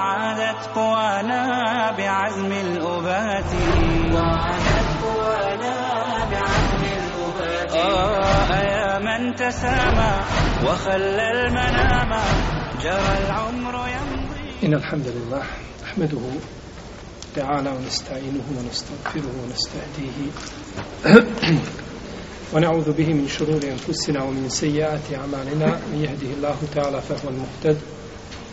وعادت قوانا بعزم الأبات. وعادت قوانا بعزم الأبات. آه يا من تسامى وخلى المنام جرى العمر يمضي. إن الحمد لله نحمده تعالى ونستعينه ونستغفره ونستهديه. ونعوذ به من شرور أنفسنا ومن سيئات أعمالنا. من يهده الله تعالى فهو المهتد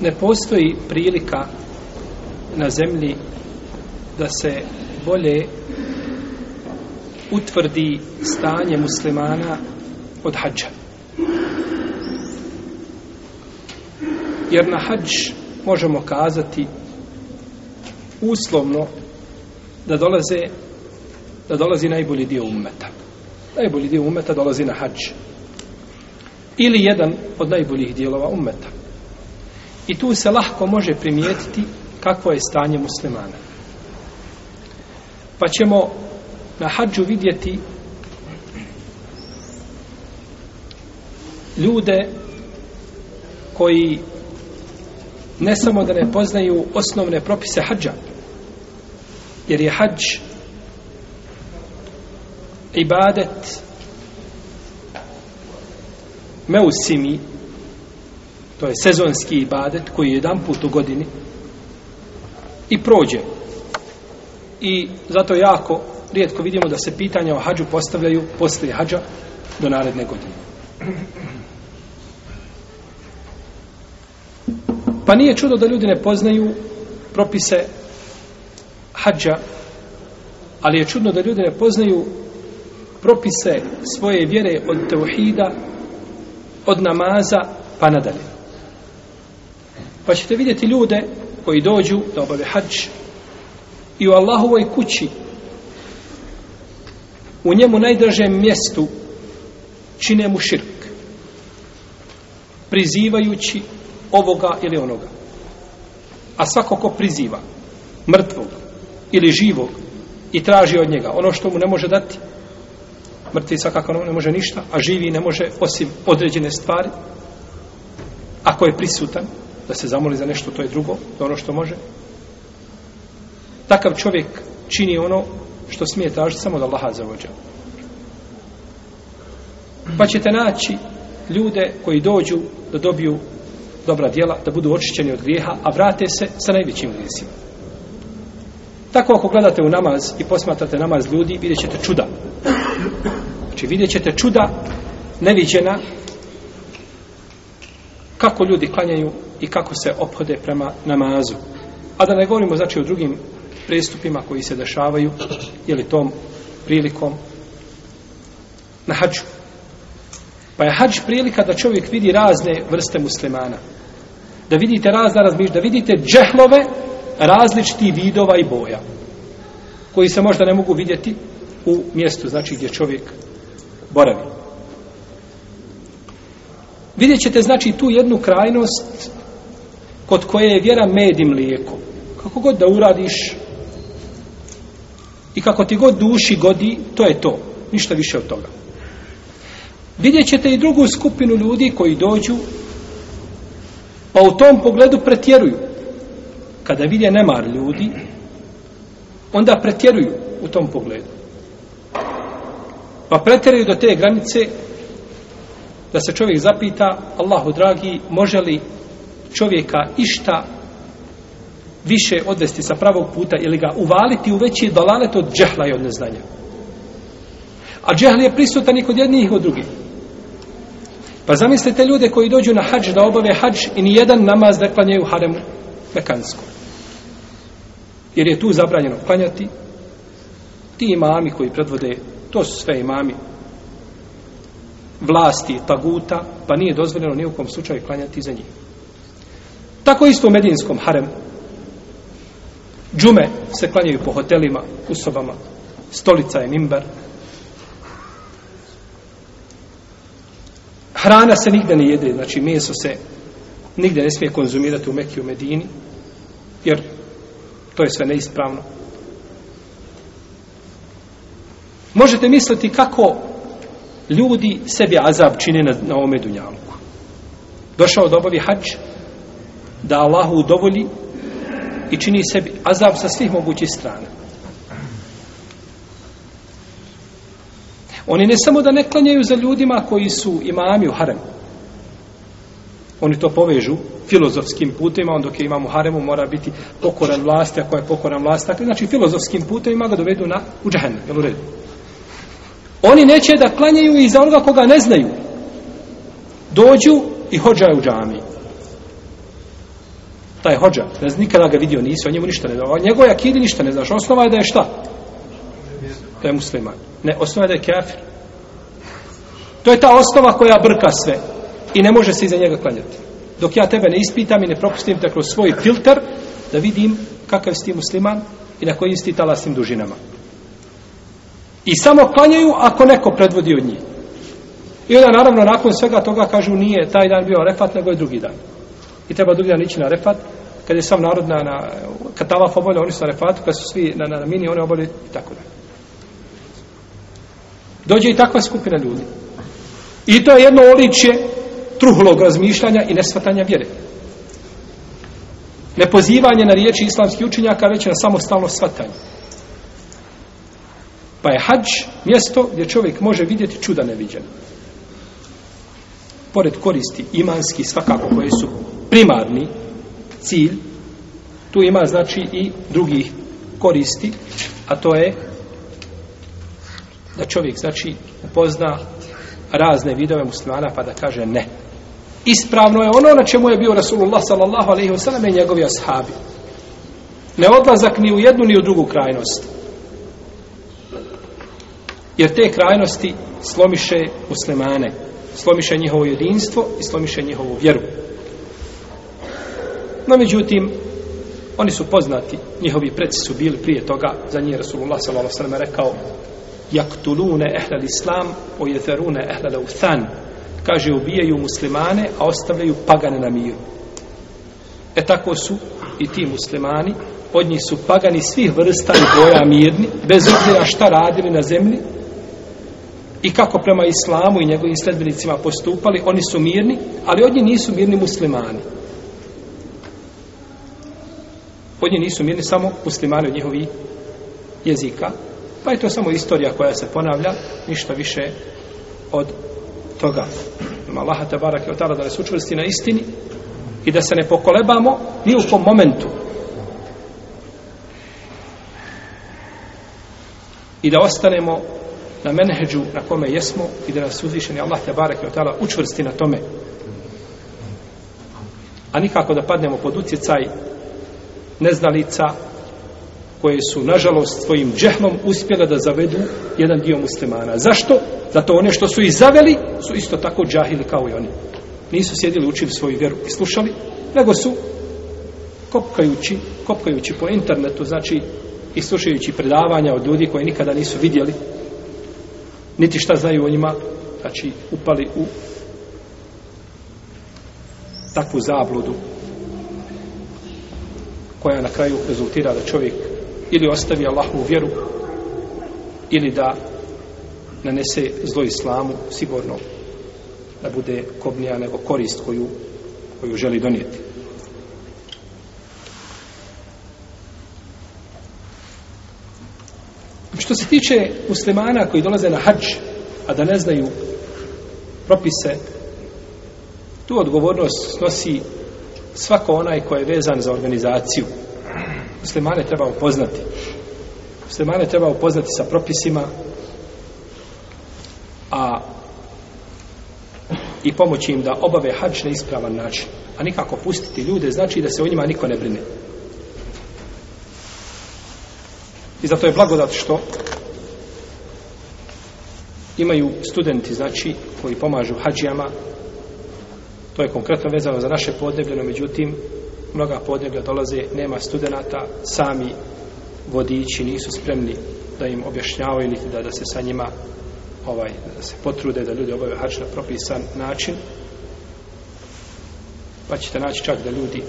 ne postoji prilika na zemlji da se bolje utvrdi stanje muslimana od hađa. Jer na hađ možemo kazati uslovno da dolaze da dolazi najbolji dio ummeta. Najbolji dio ummeta dolazi na hađ. Ili jedan od najboljih dijelova ummeta. I tu se lahko može primijetiti kakvo je stanje muslimana. Pa ćemo na hađu vidjeti ljude koji ne samo da ne poznaju osnovne propise hađa, jer je hađ ibadet meusimi to je sezonski ibadet koji je jedan put u godini i prođe. I zato jako rijetko vidimo da se pitanja o hađu postavljaju poslije hađa do naredne godine. Pa nije čudo da ljudi ne poznaju propise hađa ali je čudno da ljudi ne poznaju propise svoje vjere od teuhida od namaza pa nadalje. Pa ćete vidjeti ljude koji dođu da obave hađ i u Allahovoj kući u njemu najdražem mjestu čine mu širk prizivajući ovoga ili onoga. A svako ko priziva mrtvog ili živog i traži od njega ono što mu ne može dati mrtvi svakako ne može ništa a živi ne može osim određene stvari ako je prisutan da se zamoli za nešto, to je drugo, to je ono što može. Takav čovjek čini ono što smije tražiti samo da Allaha zavođa. Pa ćete naći ljude koji dođu da dobiju dobra djela, da budu očišćeni od grijeha, a vrate se sa najvećim grijesima. Tako ako gledate u namaz i posmatrate namaz ljudi, vidjet ćete čuda. Znači vidjet ćete čuda neviđena kako ljudi klanjaju i kako se ophode prema namazu. A da ne govorimo znači o drugim prestupima koji se dešavaju ili tom prilikom na hađu. Pa je hađ prilika da čovjek vidi razne vrste muslimana. Da vidite razna razmišlja, da vidite džehlove različitih vidova i boja koji se možda ne mogu vidjeti u mjestu, znači gdje čovjek boravi. Vidjet ćete znači tu jednu krajnost kod koje je vjera med i mlijeko. Kako god da uradiš i kako ti god duši godi, to je to. Ništa više od toga. Vidjet ćete i drugu skupinu ljudi koji dođu pa u tom pogledu pretjeruju. Kada vidje nemar ljudi, onda pretjeruju u tom pogledu. Pa pretjeruju do te granice da se čovjek zapita, Allahu dragi, može li čovjeka išta više odvesti sa pravog puta ili ga uvaliti u veći dolalet od džehla i od neznanja. A džehl je prisutan i kod jednih i kod drugih. Pa zamislite ljude koji dođu na hađ da obave hađ i ni jedan namaz ne klanjaju haremu mekanskom. Jer je tu zabranjeno klanjati. Ti imami koji predvode, to su sve imami vlasti, taguta, pa nije dozvoljeno ni u kom slučaju klanjati za njih. Tako isto u Medinskom haremu. Džume se klanjaju po hotelima, u sobama. Stolica je mimbar. Hrana se nigde ne jede, znači meso se nigde ne smije konzumirati u Mekiju u Medini, jer to je sve neispravno. Možete misliti kako ljudi sebi azab čine na, na ovome dunjalku. Došao da obavi hađ, da Allahu udovolji i čini sebi azab sa svih mogućih strana. Oni ne samo da ne klanjaju za ljudima koji su imami u haremu. Oni to povežu filozofskim putima, on dok je imam u haremu mora biti pokoran vlasti, ako je pokoran vlasti, tako, znači filozofskim putima ga dovedu na, u džahennu, jel u redu? Oni neće da klanjaju i za onoga koga ne znaju. Dođu i hođaju u džami. taj hođa, ne znam, nikada ga vidio nisi, o njemu ništa ne znao. Njegove akidi ništa ne znaš. Osnova je da je šta? Da je musliman. Ne, osnova je da je kafir. To je ta osnova koja brka sve. I ne može se iza njega klanjati. Dok ja tebe ne ispitam i ne propustim te kroz svoj filter, da vidim kakav si ti musliman i na kojim si ti talasnim dužinama. I samo klanjaju ako neko predvodi od njih. I onda naravno nakon svega toga kažu nije taj dan bio refat, nego je drugi dan i treba drugi dan ići na refat, kad je sam narod na, na kad tavaf obavlja, oni su na refatu, kad su svi na, na, na mini, oni obavljaju i tako da. Dođe i takva skupina ljudi. I to je jedno oličje truhlog razmišljanja i nesvatanja vjere. Nepozivanje na riječi islamskih učenjaka, već na samostalno svatanje. Pa je hađ mjesto gdje čovjek može vidjeti čuda neviđena. Pored koristi imanski svakako koje su primarni cilj, tu ima znači i drugih koristi, a to je da čovjek znači upozna razne vidove muslimana pa da kaže ne. Ispravno je ono na čemu je bio Rasulullah sallallahu alaihi wa sallam i njegovi ashabi. Ne odlazak ni u jednu ni u drugu krajnost. Jer te krajnosti slomiše muslimane. Slomiše njihovo jedinstvo i slomiše njihovu vjeru. No, međutim, oni su poznati, njihovi preci su bili prije toga, za njih Rasulullah s.a.v. rekao, jaktulune ehlel islam, o ehlel uthan, kaže, ubijaju muslimane, a ostavljaju pagane na miru. E tako su i ti muslimani, od njih su pagani svih vrsta i boja mirni, bez obzira šta radili na zemlji, i kako prema islamu i njegovim sledbenicima postupali, oni su mirni, ali od njih nisu mirni muslimani. Od njih nisu mirni samo muslimani od njihovi jezika. Pa je to samo istorija koja se ponavlja, ništa više od toga. Ima Allaha te barak i otala da nas učvrsti na istini i da se ne pokolebamo ni u kom momentu. I da ostanemo na menheđu na kome jesmo i da nas uzvišeni Allah te barek i otala učvrsti na tome. A nikako da padnemo pod utjecaj neznalica koje su, nažalost, svojim džehlom uspjele da zavedu jedan dio muslimana. Zašto? Zato one što su i zaveli su isto tako džahili kao i oni. Nisu sjedili, učili svoju vjeru i slušali, nego su kopkajući, kopkajući po internetu, znači i slušajući predavanja od ljudi koje nikada nisu vidjeli, niti šta znaju o njima, znači upali u takvu zabludu koja na kraju rezultira da čovjek ili ostavi Allahu vjeru ili da nanese zlo islamu sigurno da bude kobnija nego korist koju, koju želi donijeti. Što se tiče muslimana koji dolaze na hađ a da ne znaju propise, tu odgovornost snosi svako onaj koji je vezan za organizaciju. Muslimane treba upoznati. Muslimane treba upoznati sa propisima, a i pomoći im da obave hađ na ispravan način. A nikako pustiti ljude znači da se o njima niko ne brine. I zato je blagodat što imaju studenti, znači, koji pomažu hađijama. To je konkretno vezano za naše podneblje, no međutim, mnoga podneblja dolaze, nema studenta, sami vodiči nisu spremni da im objašnjavaju ili da, da se sa njima ovaj, da se potrude da ljudi obave hač na propisan način pa ćete naći čak da ljudi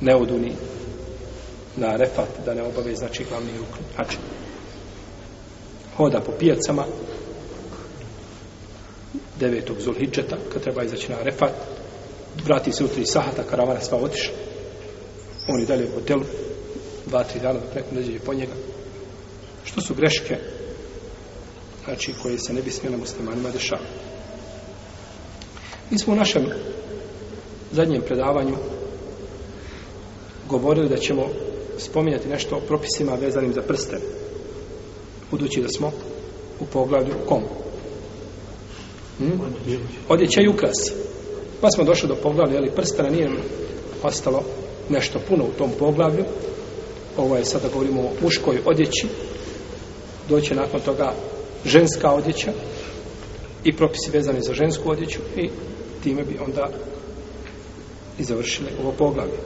ne odu ni na refat da ne obave znači glavni rukn hač hoda po pijacama devetog zulhidžeta kad treba izaći na refat vrati se u tri sahata karavana sva otiša on i dalje u hotelu dva, tri dana dok neko neđe po njega. Što su greške znači koje se ne bi smjela muslimanima dešavati. Mi smo u našem zadnjem predavanju govorili da ćemo spominjati nešto o propisima vezanim za prste. Budući da smo u poglavlju kom? Hmm? Odjeća i ukras. Pa smo došli do poglavlja, ali prstena nije ostalo nešto puno u tom poglavlju. Ovo je sada govorimo o muškoj odjeći. Doće nakon toga ženska odjeća i propisi vezani za žensku odjeću i time bi onda i završili ovo poglavlje.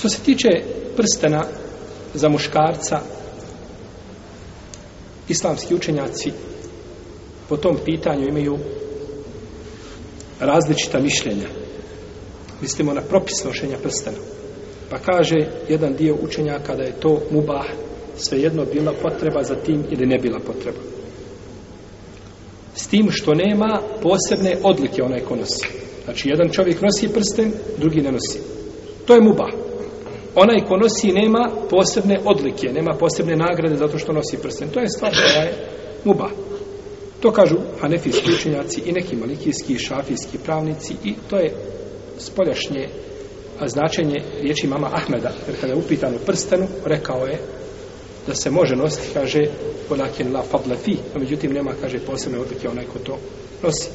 Što se tiče prstena za muškarca, islamski učenjaci po tom pitanju imaju različita mišljenja. Mislimo na propis nošenja prstena. Pa kaže jedan dio učenjaka da je to mubah svejedno bila potreba za tim ili ne bila potreba. S tim što nema posebne odlike onaj ko nosi. Znači, jedan čovjek nosi prsten, drugi ne nosi. To je mubah. Onaj ko nosi nema posebne odlike, nema posebne nagrade zato što nosi prsten. To je stvar koja je muba. To kažu hanefijski učenjaci i neki malikijski i šafijski pravnici i to je spoljašnje značenje riječi mama Ahmeda. Jer kada je upitan u prstenu, rekao je da se može nositi, kaže, walakin la fadla fi, a međutim nema, kaže, posebne odlike onaj ko to nosi.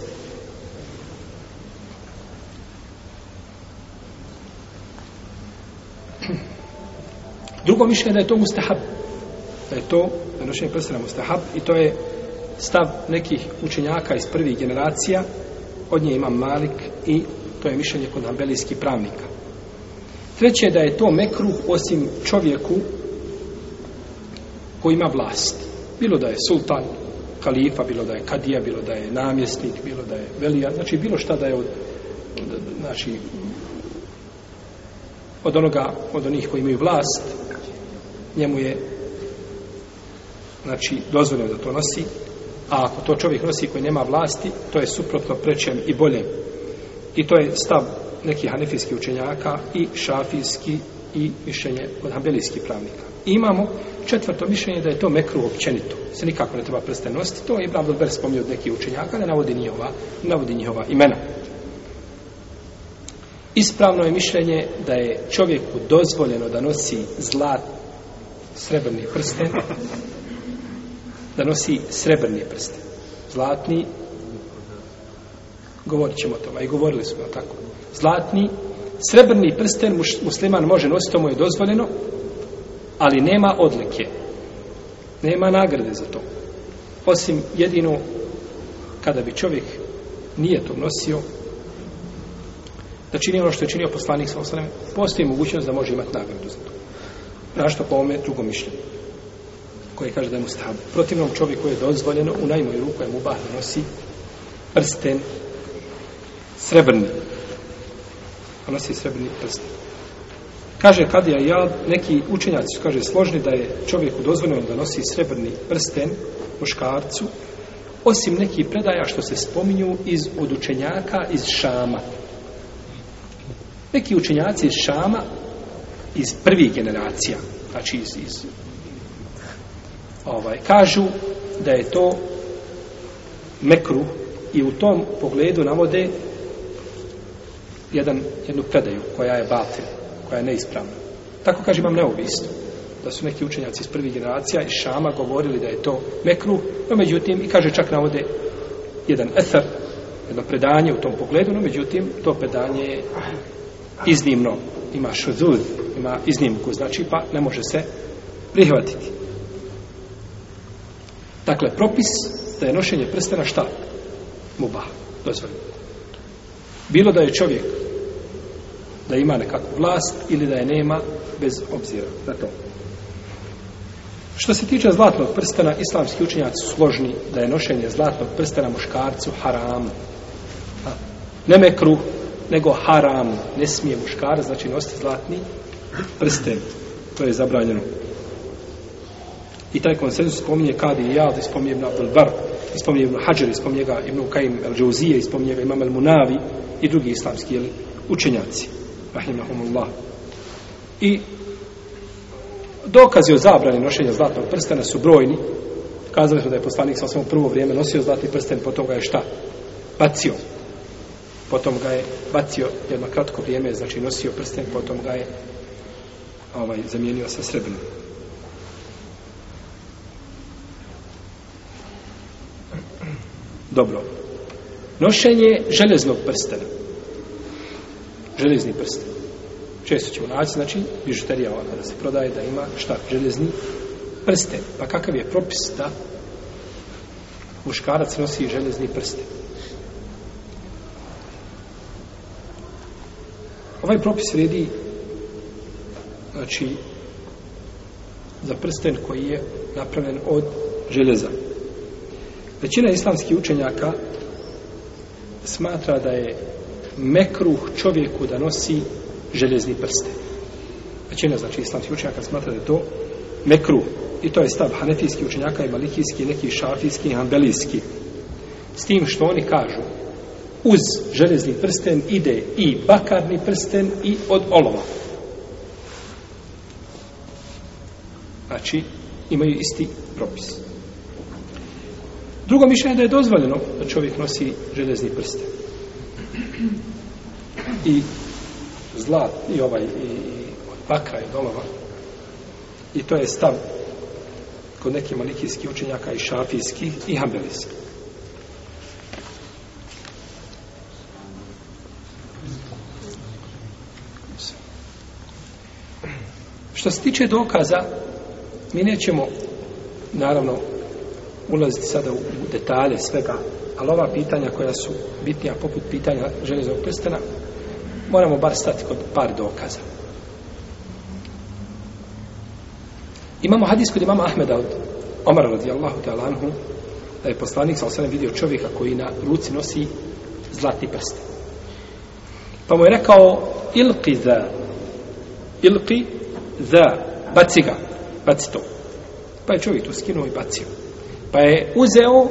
Drugo mišljenje da je to mustahab. Da je to, da nošenje prstena mustahab i to je stav nekih učenjaka iz prvih generacija, od nje ima Malik i to je mišljenje kod ambelijskih pravnika. Treće da je to mekruh osim čovjeku koji ima vlast. Bilo da je sultan, kalifa, bilo da je kadija, bilo da je namjesnik, bilo da je velija, znači bilo šta da je od, od znači od onoga, od onih koji imaju vlast, njemu je znači dozvoljeno da to nosi, a ako to čovjek nosi koji nema vlasti, to je suprotno prečem i bolje. I to je stav nekih hanefijskih učenjaka i šafijski i mišljenje od hambelijskih pravnika. I imamo četvrto mišljenje da je to mekru općenito. Se nikako ne treba prste nositi. To je Ibn Abdelber spomnio od nekih učenjaka, ne navodi njihova, navodi njihova imena. Ispravno je mišljenje da je čovjeku dozvoljeno da nosi zlat srebrni prsten, da nosi srebrni prsten. Zlatni, govorit ćemo o tome, i govorili smo tako. Zlatni, srebrni prsten musliman može nositi, to mu je dozvoljeno, ali nema odlike. Nema nagrade za to. Osim jedino kada bi čovjek nije to nosio, da čini ono što je činio poslanik sa osanem, postoji mogućnost da može imati nagradu za to. Našto po ovome drugo mišljenje koje kaže da je mu. Protivnom čovjeku je dozvoljeno u najmoju ruku je mubah da nosi prsten srebrni. On nosi srebrni prsten. Kaže Kadija ja, neki učenjaci su, kaže, složni da je čovjeku dozvoljeno da nosi srebrni prsten muškarcu, osim nekih predaja što se spominju iz od učenjaka iz Šama. Neki učenjaci iz Šama, iz prvih generacija, znači iz, iz ovaj, kažu da je to mekru i u tom pogledu navode jedan, jednu predaju koja je batil, koja je neispravna. Tako kaže imam neovisno da su neki učenjaci iz prvih generacija iz Šama govorili da je to mekru, no međutim, i kaže čak navode jedan etar, jedno predanje u tom pogledu, no međutim, to predanje je iznimno, ima šuzud, ima iznimku, znači pa ne može se prihvatiti. Dakle, propis da je nošenje prstena šta? Mubah, dozvoljeno. Bilo da je čovjek da ima nekakvu vlast ili da je nema bez obzira na to. Što se tiče zlatnog prstena, islamski učenjaci su složni da je nošenje zlatnog prstena muškarcu haram. Ne mekru, nego haram. Ne smije muškar, znači nositi zlatni prsten. To je zabranjeno. I taj konsensus spominje Kadi i Jad, spominje Ibn Abdul Bar, spominje Ibn Hajar, spominje ga Ibn Kajim El Džauzije, spominje ga Imam El Munavi i drugi islamski jeli, učenjaci. Rahimahumullah. I dokazi o zabrani nošenja zlatnog prstena su brojni. Kazali smo da je poslanik sa svom prvo vrijeme nosio zlatni prsten, potom ga je šta? Bacio. Potom ga je bacio jedno kratko vrijeme, znači nosio prsten, potom ga je ovaj, zamijenio sa srebrnim. Dobro. Nošenje železnog prstena. Železni prsten. Često ćemo naći, znači, bižuterija ova kada se prodaje da ima šta? Železni prsten. Pa kakav je propis da muškarac nosi železni prsten? Ovaj propis vredi znači za prsten koji je napravljen od železa. Većina islamskih učenjaka smatra da je mekruh čovjeku da nosi željezni prsten. Većina, znači, islamskih učenjaka smatra da je to mekruh. I to je stav hanefijskih učenjaka i malikijski, neki šafijski i hambelijski. S tim što oni kažu, uz železni prsten ide i bakarni prsten i od olova. Znači, imaju isti propis. Drugo mišljenje je da je dozvoljeno da čovjek nosi železni prsten. I zlat, i ovaj, i od bakra i olova. I to je stav kod nekih malikijskih učenjaka i šafijskih i hambelijskih. Što se tiče dokaza, mi nećemo, naravno, ulaziti sada u detalje svega, ali ova pitanja koja su bitnija poput pitanja železnog prstena, moramo bar stati kod par dokaza. Imamo hadis kod imama Ahmeda od Omara radijallahu ta'ala anhu, da je poslanik sa osvijem vidio čovjeka koji na ruci nosi zlatni prst. Pa mu je rekao, ilqi za, ilqi za, baci ga, baci to. Pa je čovjek to skinuo i bacio. Pa je uzeo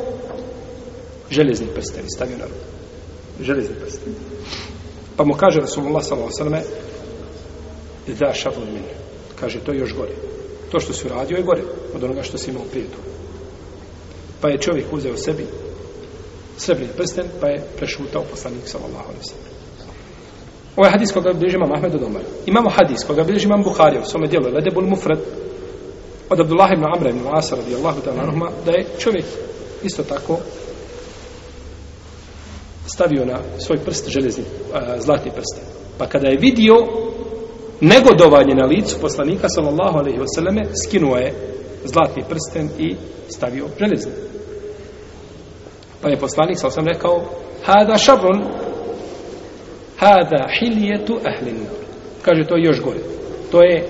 železni prsten i stavio na ruku. Železni prsten. Pa mu kaže Rasulullah s.a.v. Da šablon min. Kaže, to je još gore. To što si uradio je gore od onoga što si imao prije toga. Pa je čovjek uzeo sebi srebrni prsten, pa je prešutao poslanik s.a.v. Ovo je hadis koga bliži imam Ahmed od Omara. Imamo hadis koga bliži imam Buharija u svome dijelu, Ledebul Mufrad, od Abdullah ibn Amra ibn Asa radijallahu ta'ala anhuma, da je čovjek isto tako stavio na svoj prst železni, zlatni prst. Pa kada je vidio negodovanje na licu poslanika sallallahu alaihi wasallame, skinuo je zlatni prsten i stavio železni. Pa je poslanik sallallahu alaihi rekao hada šabrun hada hiljetu ahlin kaže to je još gore to je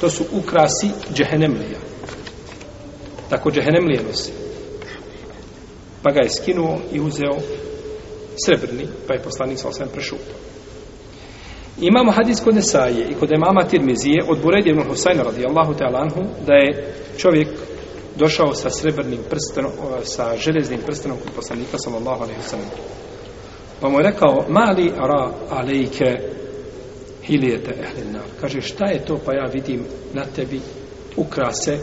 to su ukrasi džehenemlija tako džehenemlije nosi pa ga je skinuo i uzeo srebrni, pa je poslanik sa osvijem prešutao. Imamo hadis kod Nesaje i kod imama Tirmizije od Buredi ibn Husayna radijallahu ta'ala anhu da je čovjek došao sa srebrnim prstenom, sa železnim prstenom kod poslanika sallallahu alaihi sallam. Pa mu je rekao, mali ara alejke hilijete ehlinar. Kaže, šta je to pa ja vidim na tebi ukrase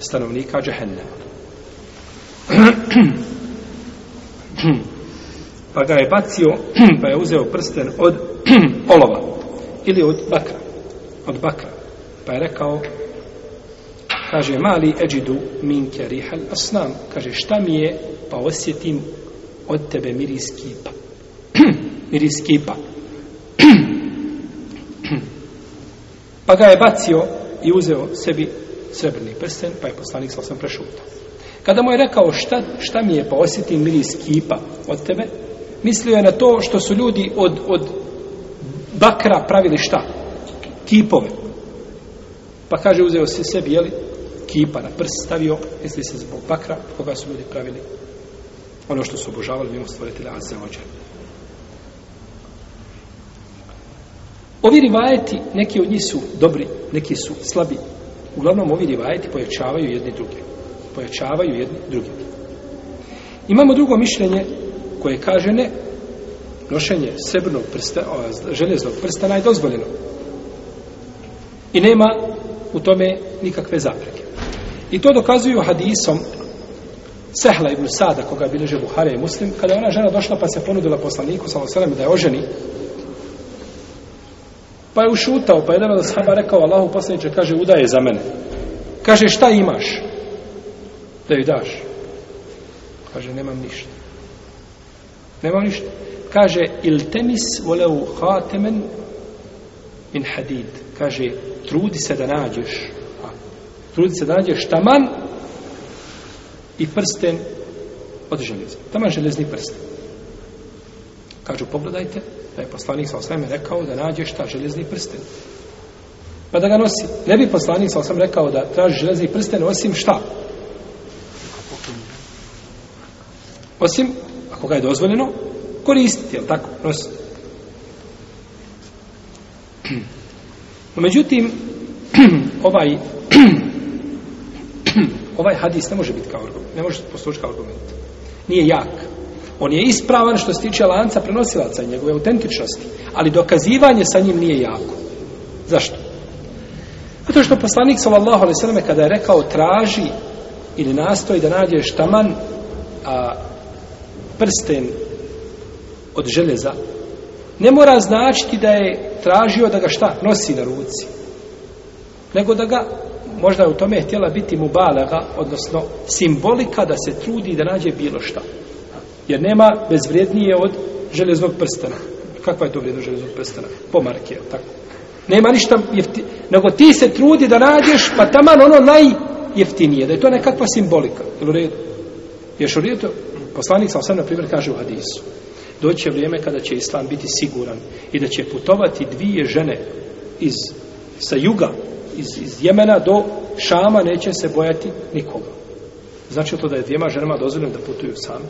stanovnika džehennema. pa ga je bacio, pa je uzeo prsten od olova ili od bakra. Od bakra. Pa je rekao, kaže, mali eđidu minke rihal asnam. Kaže, šta mi je, pa osjetim od tebe miris kipa. miris kipa. pa ga je bacio i uzeo sebi srebrni prsten, pa je poslanik sa osam prešutao. Kada mu je rekao šta, šta mi je, pa osjetim miris kipa od tebe, mislio je na to što su ljudi od, od bakra pravili šta? Kipove. Pa kaže, uzeo se sebi, jeli, kipa na prst stavio, misli se zbog bakra, koga su ljudi pravili ono što su obožavali mimo stvoritelja Azza Ovi rivajeti, neki od njih su dobri, neki su slabi. Uglavnom, ovi rivajeti pojačavaju jedni druge. Pojačavaju jedni drugi. Imamo drugo mišljenje koje kaže ne, nošenje srebrnog prsta, željeznog prsta je. I nema u tome nikakve zapreke. I to dokazuju hadisom Sehla ibn Sada, koga bileže Buhare i Muslim, kada je ona žena došla pa se ponudila poslaniku, sa da je oženi, pa je ušutao, pa je jedan od sahaba rekao, Allahu poslaniče, kaže, udaje za mene. Kaže, šta imaš? Da ju daš. Kaže, nemam ništa. Nemam ništa. Kaže, il temis voleu hatemen in hadid. Kaže, trudi se da nađeš. Trudi se da nađeš taman i prsten od željeza. Taman železni prsten. Kažu, pogledajte, da je poslanik sa osvijem rekao da nađe šta železni prsten. Pa da ga nosi. Ne bi poslanik sa osvijem rekao da traži železni prsten osim šta? Osim, ako ga je dozvoljeno, koristiti, jel tako? Nositi. No, međutim, ovaj ovaj hadis ne može biti kao argument. Ne može poslužiti kao argument. Nije jak. On je ispravan što se tiče lanca prenosilaca i njegove autentičnosti. Ali dokazivanje sa njim nije jako. Zašto? Zato što poslanik sallallahu alaihi sallam kada je rekao traži ili nastoji da nađeš štaman a, prsten od željeza, ne mora značiti da je tražio da ga šta nosi na ruci nego da ga možda u tome je htjela biti mu balaga, odnosno simbolika da se trudi da nađe bilo šta jer nema bezvrednije od železnog prstena. Kakva je to vrijedno železnog prstena? Po marke, tako? Nema ništa jefti, nego ti se trudi da nađeš pa taman ono najjeftinije da je to nekakva simbolika. Jel u redu? Ješ u redu? Poslanik sam sam na primjer kaže u hadisu doće vrijeme kada će islam biti siguran i da će putovati dvije žene iz sa juga iz, iz Jemena do Šama neće se bojati nikoga. Znači to da je dvijema ženama dozvoljeno da putuju same?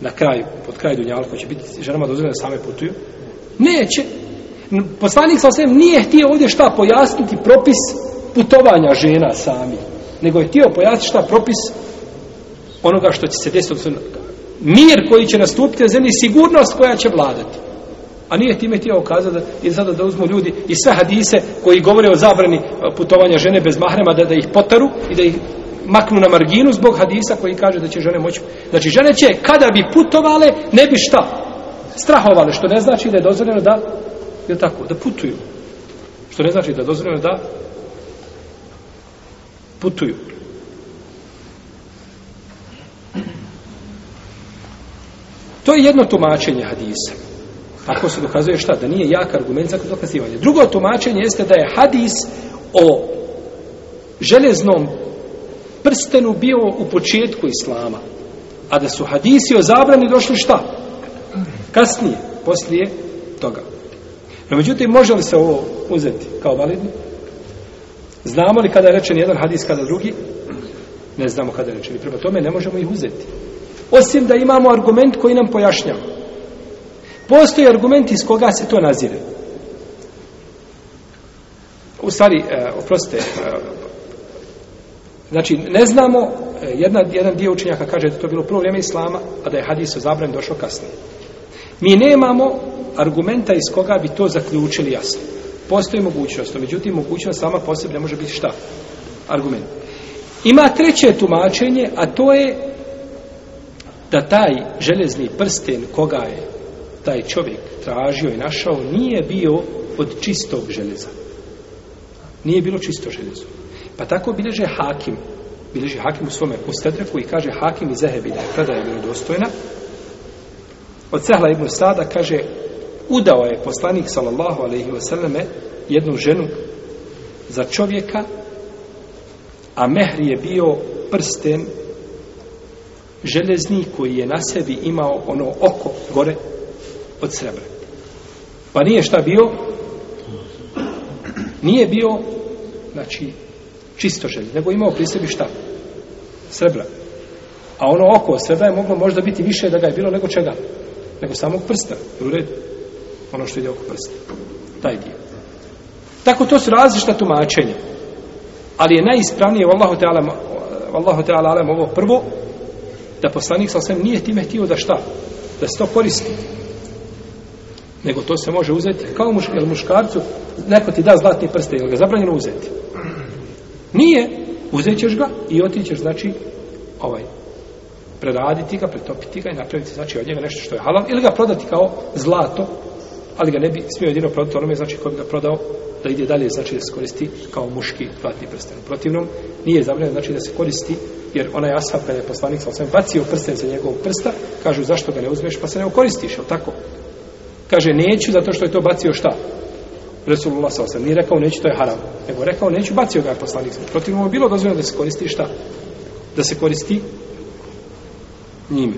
Na kraju, pod kraj Dunjalka će biti ženama dozvoljeno da same putuju neće poslanik sa osvijem nije htio ovdje šta pojasniti propis putovanja žena sami nego je htio pojasniti šta propis onoga što će se desiti mir koji će nastupiti na zemlji, sigurnost koja će vladati. A nije time htio okazati da je sada da uzmu ljudi i sve hadise koji govore o zabrani putovanja žene bez mahrema, da, da ih potaru i da ih maknu na marginu zbog hadisa koji kaže da će žene moći. Znači žene će kada bi putovale ne bi šta strahovale, što ne znači da je dozvoljeno da je tako, da putuju. Što ne znači da je dozvoljeno da putuju. To je jedno tumačenje hadisa. Tako se dokazuje šta? Da nije jak argument za dokazivanje. Drugo tumačenje jeste da je hadis o železnom prstenu bio u početku islama. A da su hadisi o zabrani došli šta? Kasnije, poslije toga. No, međutim, može li se ovo uzeti kao validno? Znamo li kada je rečen jedan hadis, kada drugi? Ne znamo kada je rečen. I prema tome ne možemo ih uzeti osim da imamo argument koji nam pojašnjava. Postoji argument iz koga se to nazire. U stvari, e, oprostite, e, znači, ne znamo, e, jedna, jedan dio učenjaka kaže da to bilo prvo vrijeme Islama, a da je hadis o zabranju došao kasnije. Mi nemamo argumenta iz koga bi to zaključili jasno. Postoji mogućnost, međutim, mogućnost sama posebno ne može biti šta? Argument. Ima treće tumačenje, a to je da taj železni prsten koga je taj čovjek tražio i našao nije bio od čistog železa. Nije bilo čisto železo. Pa tako bileže Hakim, bileže Hakim u svome ustedreku i kaže Hakim i Zehebi da je predaja vjerodostojna. Od Sehla ibn Sada kaže udao je poslanik sallallahu alaihi wasallame jednu ženu za čovjeka a mehr je bio prsten železni koji je na sebi imao ono oko gore od srebra. Pa nije šta bio? Nije bio, znači, čisto želje, nego imao pri sebi šta? Srebra. A ono oko srebra je moglo možda biti više da ga je bilo nego čega? Nego samog prsta. U redu? Ono što ide oko prsta. Taj dio. Tako to su različita tumačenja. Ali je najispravnije, Allahu Teala, Allahu Teala alem, ovo prvo, da poslanik sa svem nije time htio da šta? Da se to koristi. Nego to se može uzeti kao muš, muškarcu, neko ti da zlatni prste, ili ga zabranjeno uzeti? Nije. Uzet ćeš ga i otićeš, znači, ovaj, preraditi ga, pretopiti ga i napraviti, znači, od njega nešto što je halal, ili ga prodati kao zlato, ali ga ne bi smio jedino prodati onome, znači, ko bi ga prodao, da ide dalje, znači, da se koristi kao muški platni prsten. Protivnom, nije zabranjeno, znači, da se koristi jer onaj ashab kada je poslanik sa osvijem bacio prsten za njegovog prsta, kažu zašto ga ne uzmeš pa se ne okoristiš, je tako? Kaže neću zato što je to bacio šta? Resulullah s.a.v. Nije rekao neću, to je haram. Nego rekao neću, bacio ga je poslanik. Protivno je bilo dozvoljeno da se koristi šta? Da se koristi njime.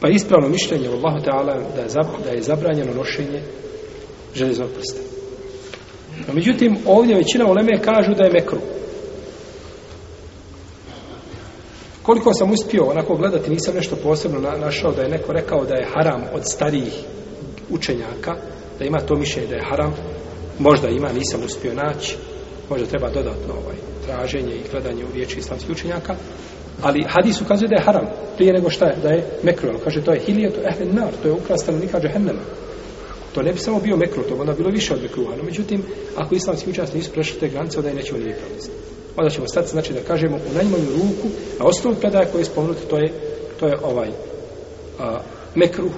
Pa ispravno mišljenje Allahu Teala da je, da je zabranjeno nošenje železnog prsta. No, međutim, ovdje većina oleme kažu da je mekru. Koliko sam uspio onako gledati, nisam nešto posebno na, našao da je neko rekao da je haram od starijih učenjaka, da ima to mišljenje da je haram, možda ima, nisam uspio naći, možda treba dodatno ovaj, traženje i gledanje u riječi islamskih učenjaka, ali hadis ukazuje da je haram, prije nego šta je, da je mekru, kaže to je hilijetu ehle nar, to je ukras stanovnika džehennema. To ne bi samo bio mekruh, to bi onda bilo više od mekruha. No, međutim, ako islamski učenjaci nisu prešli te granice, onda je nećemo nije prolaziti. Onda ćemo stati, znači da kažemo u najmanju ruku, na osnovu predaja koje je spomenuto, to je, to je ovaj a, mekruh.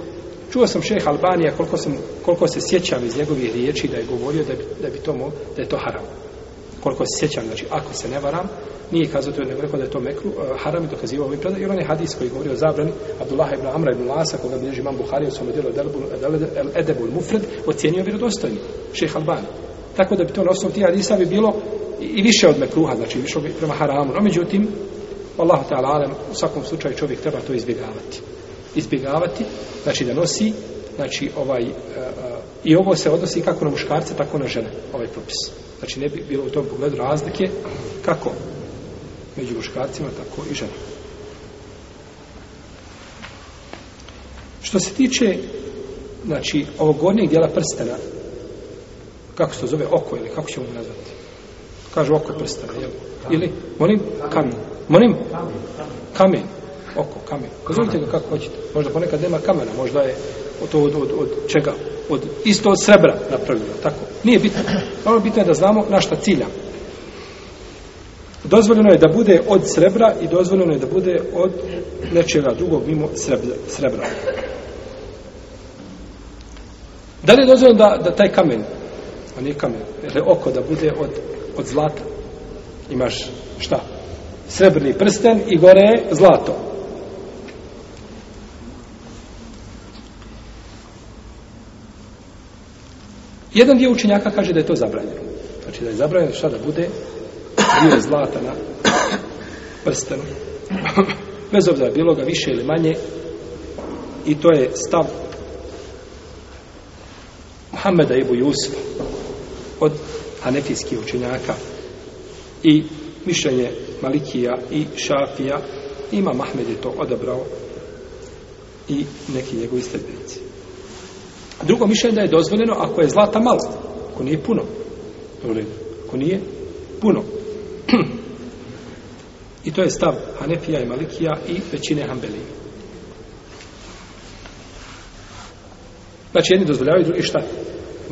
Čuo sam šeha Albanija koliko, sam, koliko se sjećam iz njegovih riječi da je govorio da bi, da bi to, mo, da je to haram. Koliko se sjećam, znači ako se ne varam, nije kazao to, nego rekao da je to mekru, uh, haram i dokazivao ovim predaj, I on je hadis koji govori o zabrani Abdullah ibn Amra ibn Lasa, koga bilježi imam Buhari u svom djelu El Edebul Mufred, ocjenio vjerodostojni, šeha Albani. Tako da bi to na osnovu tih hadisa bi bilo i više od mekruha, znači više prema haramu. No, međutim, Allahu ta'ala alem, u svakom slučaju čovjek treba to izbjegavati. Izbjegavati, znači da nosi, znači ovaj, uh, i ovo se odnosi kako na muškarce, tako na žene, ovaj propis. Znači ne bi bilo u tom pogledu razlike kako među muškarcima, tako i ženama. Što se tiče znači, ovog gornjeg dijela prstena, kako se to zove, oko ili kako ćemo ga nazvati? Kažu oko prstena, jel? Ili, molim, kamen. Molim? Kamen. Oko, kamen. Pozovite ga kako hoćete. Možda ponekad nema kamena, možda je to od, od, od čega? Od, isto od srebra napravljeno, tako. Nije bitno. Ono bitno je da znamo na šta cilja. Dozvoljeno je da bude od srebra i dozvoljeno je da bude od nečega drugog mimo srebra. Da li je dozvoljeno da, da taj kamen, a nije kamen, jer je oko da bude od, od zlata? Imaš šta? Srebrni prsten i gore je zlato. Jedan dio učenjaka kaže da je to zabranjeno. Znači da je zabranjeno šta da bude dio zlata na prstenu. Bez obzira bilo ga više ili manje. I to je stav Muhammeda Ibu Jusufa od hanefijskih učenjaka i mišljenje Malikija i Šafija ima Mahmed je to odabrao i neki njegovi sledbenici. Drugo mišljenje da je dozvoljeno ako je zlata malo, ako nije puno. Ako nije puno. I to je stav Hanefija i Malikija i većine Hanbelije. Znači, jedni dozvoljavaju, drugi šta?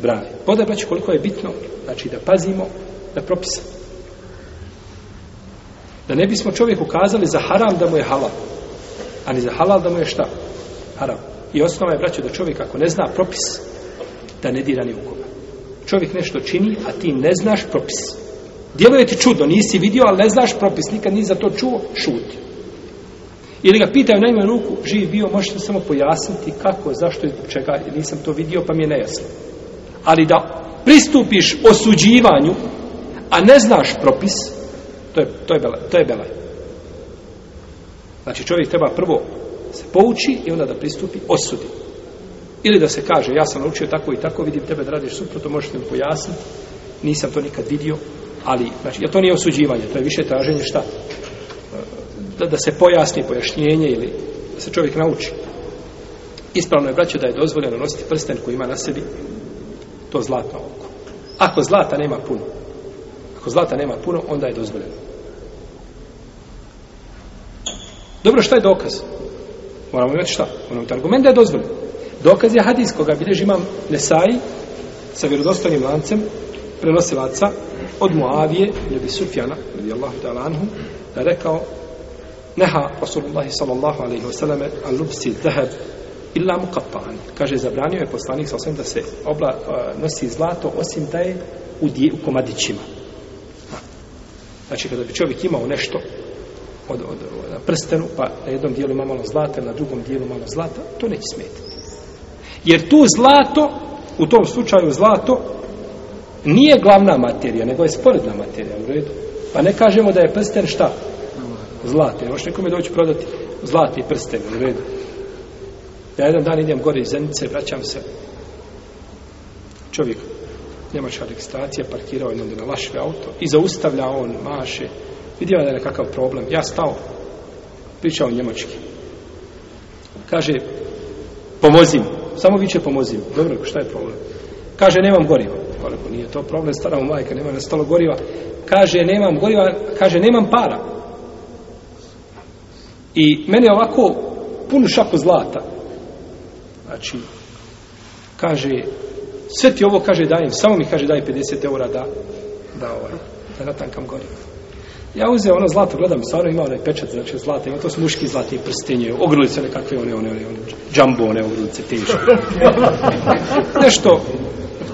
Brane. Voda, braći, koliko je bitno, znači da pazimo na propisa. Da ne bismo čovjeku kazali za haram da mu je halal, a za halal da mu je šta? Haram. I osnova je, braćo, da čovjek ako ne zna propis, da ne dira ni u koga. Čovjek nešto čini, a ti ne znaš propis. Djeluje ti čudo, nisi vidio, ali ne znaš propis, nikad nisi za to čuo, šuti. Ili ga pitaju na ime ruku, živ bio, možete samo pojasniti kako, zašto i zbog čega, nisam to vidio, pa mi je nejasno. Ali da pristupiš osuđivanju, a ne znaš propis, to je, to je, belaj, to je belaj. Znači čovjek treba prvo se pouči i onda da pristupi osudi. Ili da se kaže, ja sam naučio tako i tako, vidim tebe da radiš suprotno, možeš mi pojasniti, nisam to nikad vidio, ali, znači, ja to nije osuđivanje, to je više traženje šta? Da, da se pojasni pojašnjenje ili da se čovjek nauči. Ispravno je, braćo, da je dozvoljeno nositi prsten koji ima na sebi to zlatno oko. Ako zlata nema puno, ako zlata nema puno, onda je dozvoljeno. Dobro, šta je dokaz? Moramo imati šta? Moramo imati argument da je dozvoljeno. Dokaz je hadis koga bilježi imam Nesai sa vjerodostojnim lancem prenosilaca od Muavije ili Sufjana radijallahu ta'ala anhu da rekao neha Rasulullah sallallahu alaihi wasallam an lubsi zahab illa mukapan. kaže zabranio je poslanik sa da se obla, nosi zlato osim da je u, dje, u komadićima znači kada bi čovjek imao nešto od, od, od, na prstenu pa na jednom dijelu ima malo zlata na drugom dijelu malo zlata to neće smetiti jer tu zlato u tom slučaju zlato nije glavna materija, nego je sporedna materija u redu. Pa ne kažemo da je prsten šta? Zlate. Još nekome doći prodati zlati prsten u redu. Ja jedan dan idem gore iz Zenice, vraćam se. Čovjek, njemačka registracija, parkirao je na lašve auto i zaustavlja on, maše. Vidio da je nekakav problem. Ja stao, pričao njemački. Kaže, pomozim. Samo viće pomozim. Dobro, šta je problem? Kaže, nemam goriva. Koliko pa nije to problem, stara mu majka, nema nastalo goriva. Kaže, nemam goriva, kaže, nemam para. I meni je ovako punu šaku zlata. Znači, kaže, sve ti ovo, kaže, dajem, samo mi, kaže, daj 50 eura da, da, ovaj, da natankam goriva. Ja uzeo ono zlato, gledam, stvarno ima onaj pečat, znači zlata, ima to su muški zlatni prstenje, ogrlice nekakve, one, one, one, one, džambo, one ogrlice, teške. Nešto,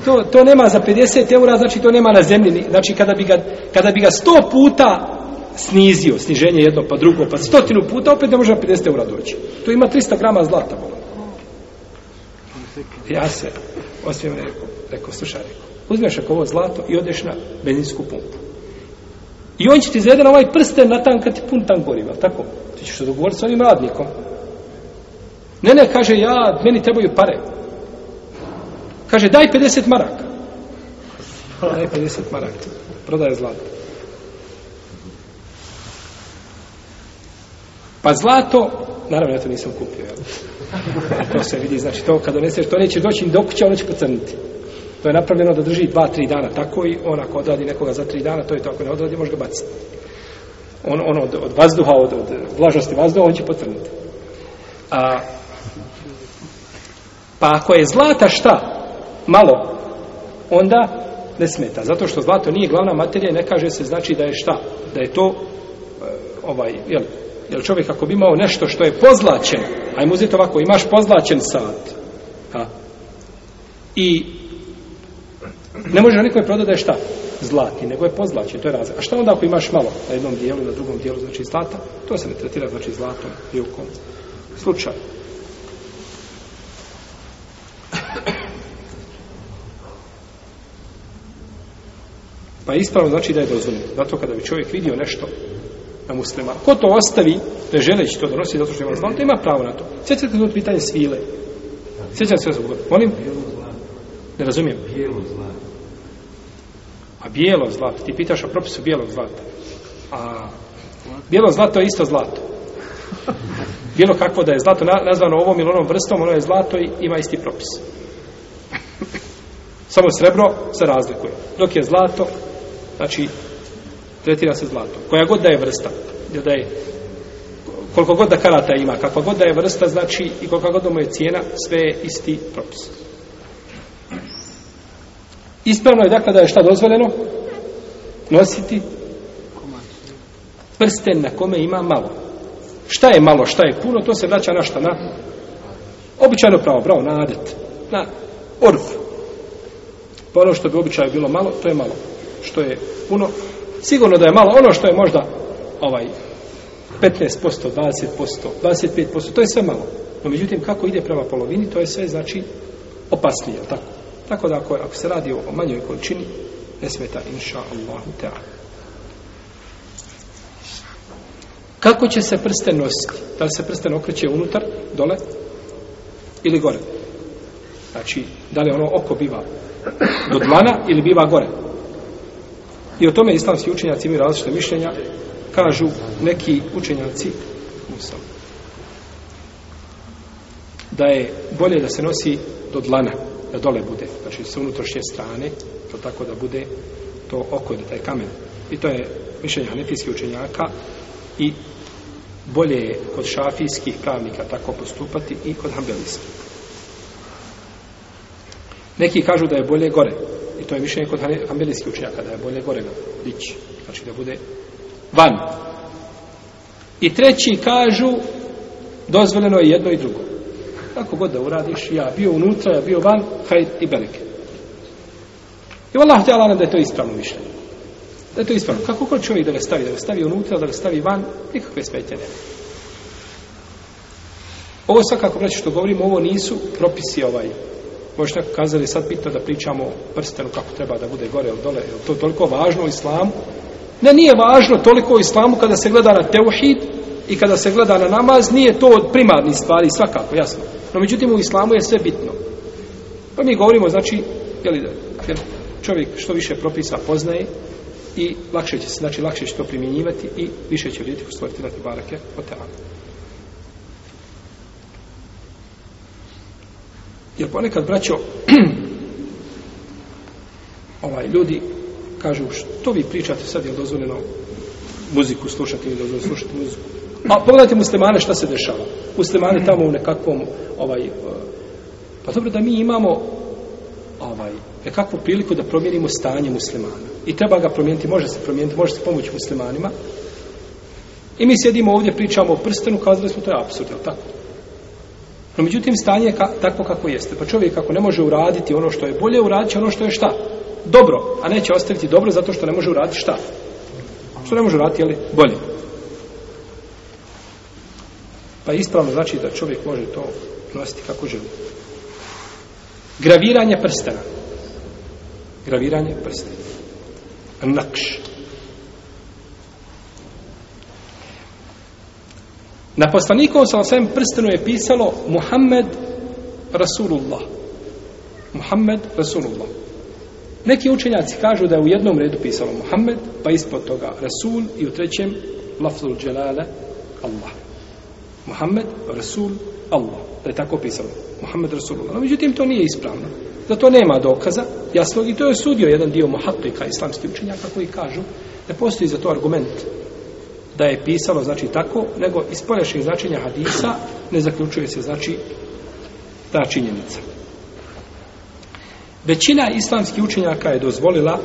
to, to nema za 50 eura, znači to nema na zemlji. Znači kada bi ga, kada bi ga 100 puta snizio, sniženje jedno pa drugo, pa stotinu puta, opet ne može na 50 eura doći. To ima 300 grama zlata. Ja se osvijem rekao, rekao, slušaj, rekao, uzmeš ako ovo zlato i odeš na benzinsku pumpu. I on će ti za jedan ovaj prsten natankati pun tank goriva, tako? Ti ćeš se dogovoriti s ovim radnikom. Ne, ne, kaže, ja, meni trebaju pare. Kaže, daj 50 maraka. Daj 50 maraka. Prodaje zlato. Pa zlato, naravno ja to nisam kupio, jel? To se vidi, znači to kad doneseš, to neće doći do kuće, ono će pocrniti. To je napravljeno da drži 2-3 dana tako i on ako odradi nekoga za 3 dana, to je to ako ne odradi, može ga baciti. On, on od, od vazduha, od, od vlažnosti vazduha, on će pocrniti. A, pa ako je zlata šta? malo, onda ne smeta. Zato što zlato nije glavna materija ne kaže se znači da je šta? Da je to e, ovaj, jel, Jer čovjek ako bi imao nešto što je pozlačen, ajmo uzeti ovako, imaš pozlačen sat, ha, i ne može nikome prodati da je šta? Zlati, nego je pozlačen, to je razlika. A šta onda ako imaš malo na jednom dijelu, na drugom dijelu, znači zlata? To se ne tretira, znači zlatom i u kom slučaju. Pa ispravno znači da je dozvoljeno. Zato kada bi čovjek vidio nešto na muslima, ko to ostavi, ne želeći to donosi, zato što ima znao, to ima pravo na to. Sjećate se to pitanje svile. Sjećate se to Molim? Ne razumijem. Bijelo zlato. A bijelo zlato. Ti pitaš o propisu bijelog zlata. A bijelo zlato je isto zlato. Bijelo kakvo da je zlato nazvano ovom ili onom vrstom, ono je zlato i ima isti propis. Samo srebro se razlikuje. Dok je zlato, znači tretira se zlato. Koja god da je vrsta, da je koliko god da karata ima, kakva god da je vrsta, znači i koliko god da mu je cijena, sve je isti propis. Ispravno je dakle da je šta dozvoljeno? Nositi prsten na kome ima malo. Šta je malo, šta je puno, to se vraća na šta? Na običajno pravo, bravo, na adet. Na orf. Pa ono što bi običaj bilo malo, to je malo. Što je puno, sigurno da je malo. Ono što je možda ovaj 15%, 20%, 25%, to je sve malo. No međutim, kako ide prema polovini, to je sve, znači, opasnije, tako? Tako da, ako, ako se radi o manjoj količini, ne smeta, inša Allahu ta'ala. Kako će se prsten nositi? Da li se prsten okreće unutar, dole ili gore? Znači, da li ono oko biva do dlana ili biva gore? I o tome islamski učenjaci imaju različite mišljenja. Kažu neki učenjaci da je bolje da se nosi do dlana, da dole bude, znači sa unutrašnje strane, to tako da bude to oko, da taj kamen. I to je mišljenje hanefijskih učenjaka i bolje je kod šafijskih pravnika tako postupati i kod hambelijskih. Neki kažu da je bolje gore. I to je mišljenje kod hambelijskih učenjaka, da je bolje gore na dići. Znači da bude van. I treći kažu dozvoljeno je jedno i drugo. Kako god da uradiš, ja bio unutra, ja bio van, hajt i bereke. I Allah htjela nam da je to ispravno mišljenje. Da je to ispravno. Kako god čovjek da ga stavi, da ga stavi unutra, da ga stavi van, nikakve smetje nema. Ovo svakako, braći, što govorimo, ovo nisu propisi ovaj, možda kazali sad pita da pričamo o prstenu kako treba da bude gore ili dole, je to toliko važno u islamu? Ne, nije važno toliko u islamu kada se gleda na teuhid i kada se gleda na namaz, nije to od primarnih stvari, svakako, jasno. No, međutim, u islamu je sve bitno. Pa mi govorimo, znači, jeli, jeli, čovjek što više propisa poznaje i lakše će se, znači, lakše će to primjenjivati i više će vidjeti stvoriti na barake o teanu. Jer ponekad, braćo, ovaj, ljudi kažu, što vi pričate sad, je dozvoljeno muziku slušati ili dozvoljeno slušati muziku? A pogledajte muslimane šta se dešava. Muslimane tamo u nekakvom, ovaj, eh, pa dobro da mi imamo ovaj, nekakvu priliku da promijenimo stanje muslimana. I treba ga promijeniti, može se promijeniti, može se pomoći muslimanima. I mi sjedimo ovdje, pričamo o prstenu, kazali smo, to je absurd, je tako? No, međutim, stanje je ka, tako kako jeste. Pa čovjek ako ne može uraditi ono što je bolje, uradit će ono što je šta? Dobro, a neće ostaviti dobro zato što ne može uraditi šta? Što ne može uraditi, ali Bolje. Pa ispravno znači da čovjek može to nositi kako želi. Graviranje prstena. Graviranje prstena. Nakš. Na poslanikom sa osvijem prstenu je pisalo Muhammed Rasulullah. Muhammed Rasulullah. Neki učenjaci kažu da je u jednom redu pisalo Muhammed, pa ispod toga Rasul i u trećem Lafzul Jalala Allah. Muhammed Rasul Allah. Da je tako pisalo. Muhammed Rasulullah. No, međutim, to nije ispravno. Za to nema dokaza. Jasno, i to je sudio jedan dio muhaklika islamskih učenjaka koji kažu da postoji za to argument da je pisalo, znači tako, nego iz poljašnjih značenja hadisa ne zaključuje se, znači, ta činjenica. Većina islamskih učenjaka je dozvolila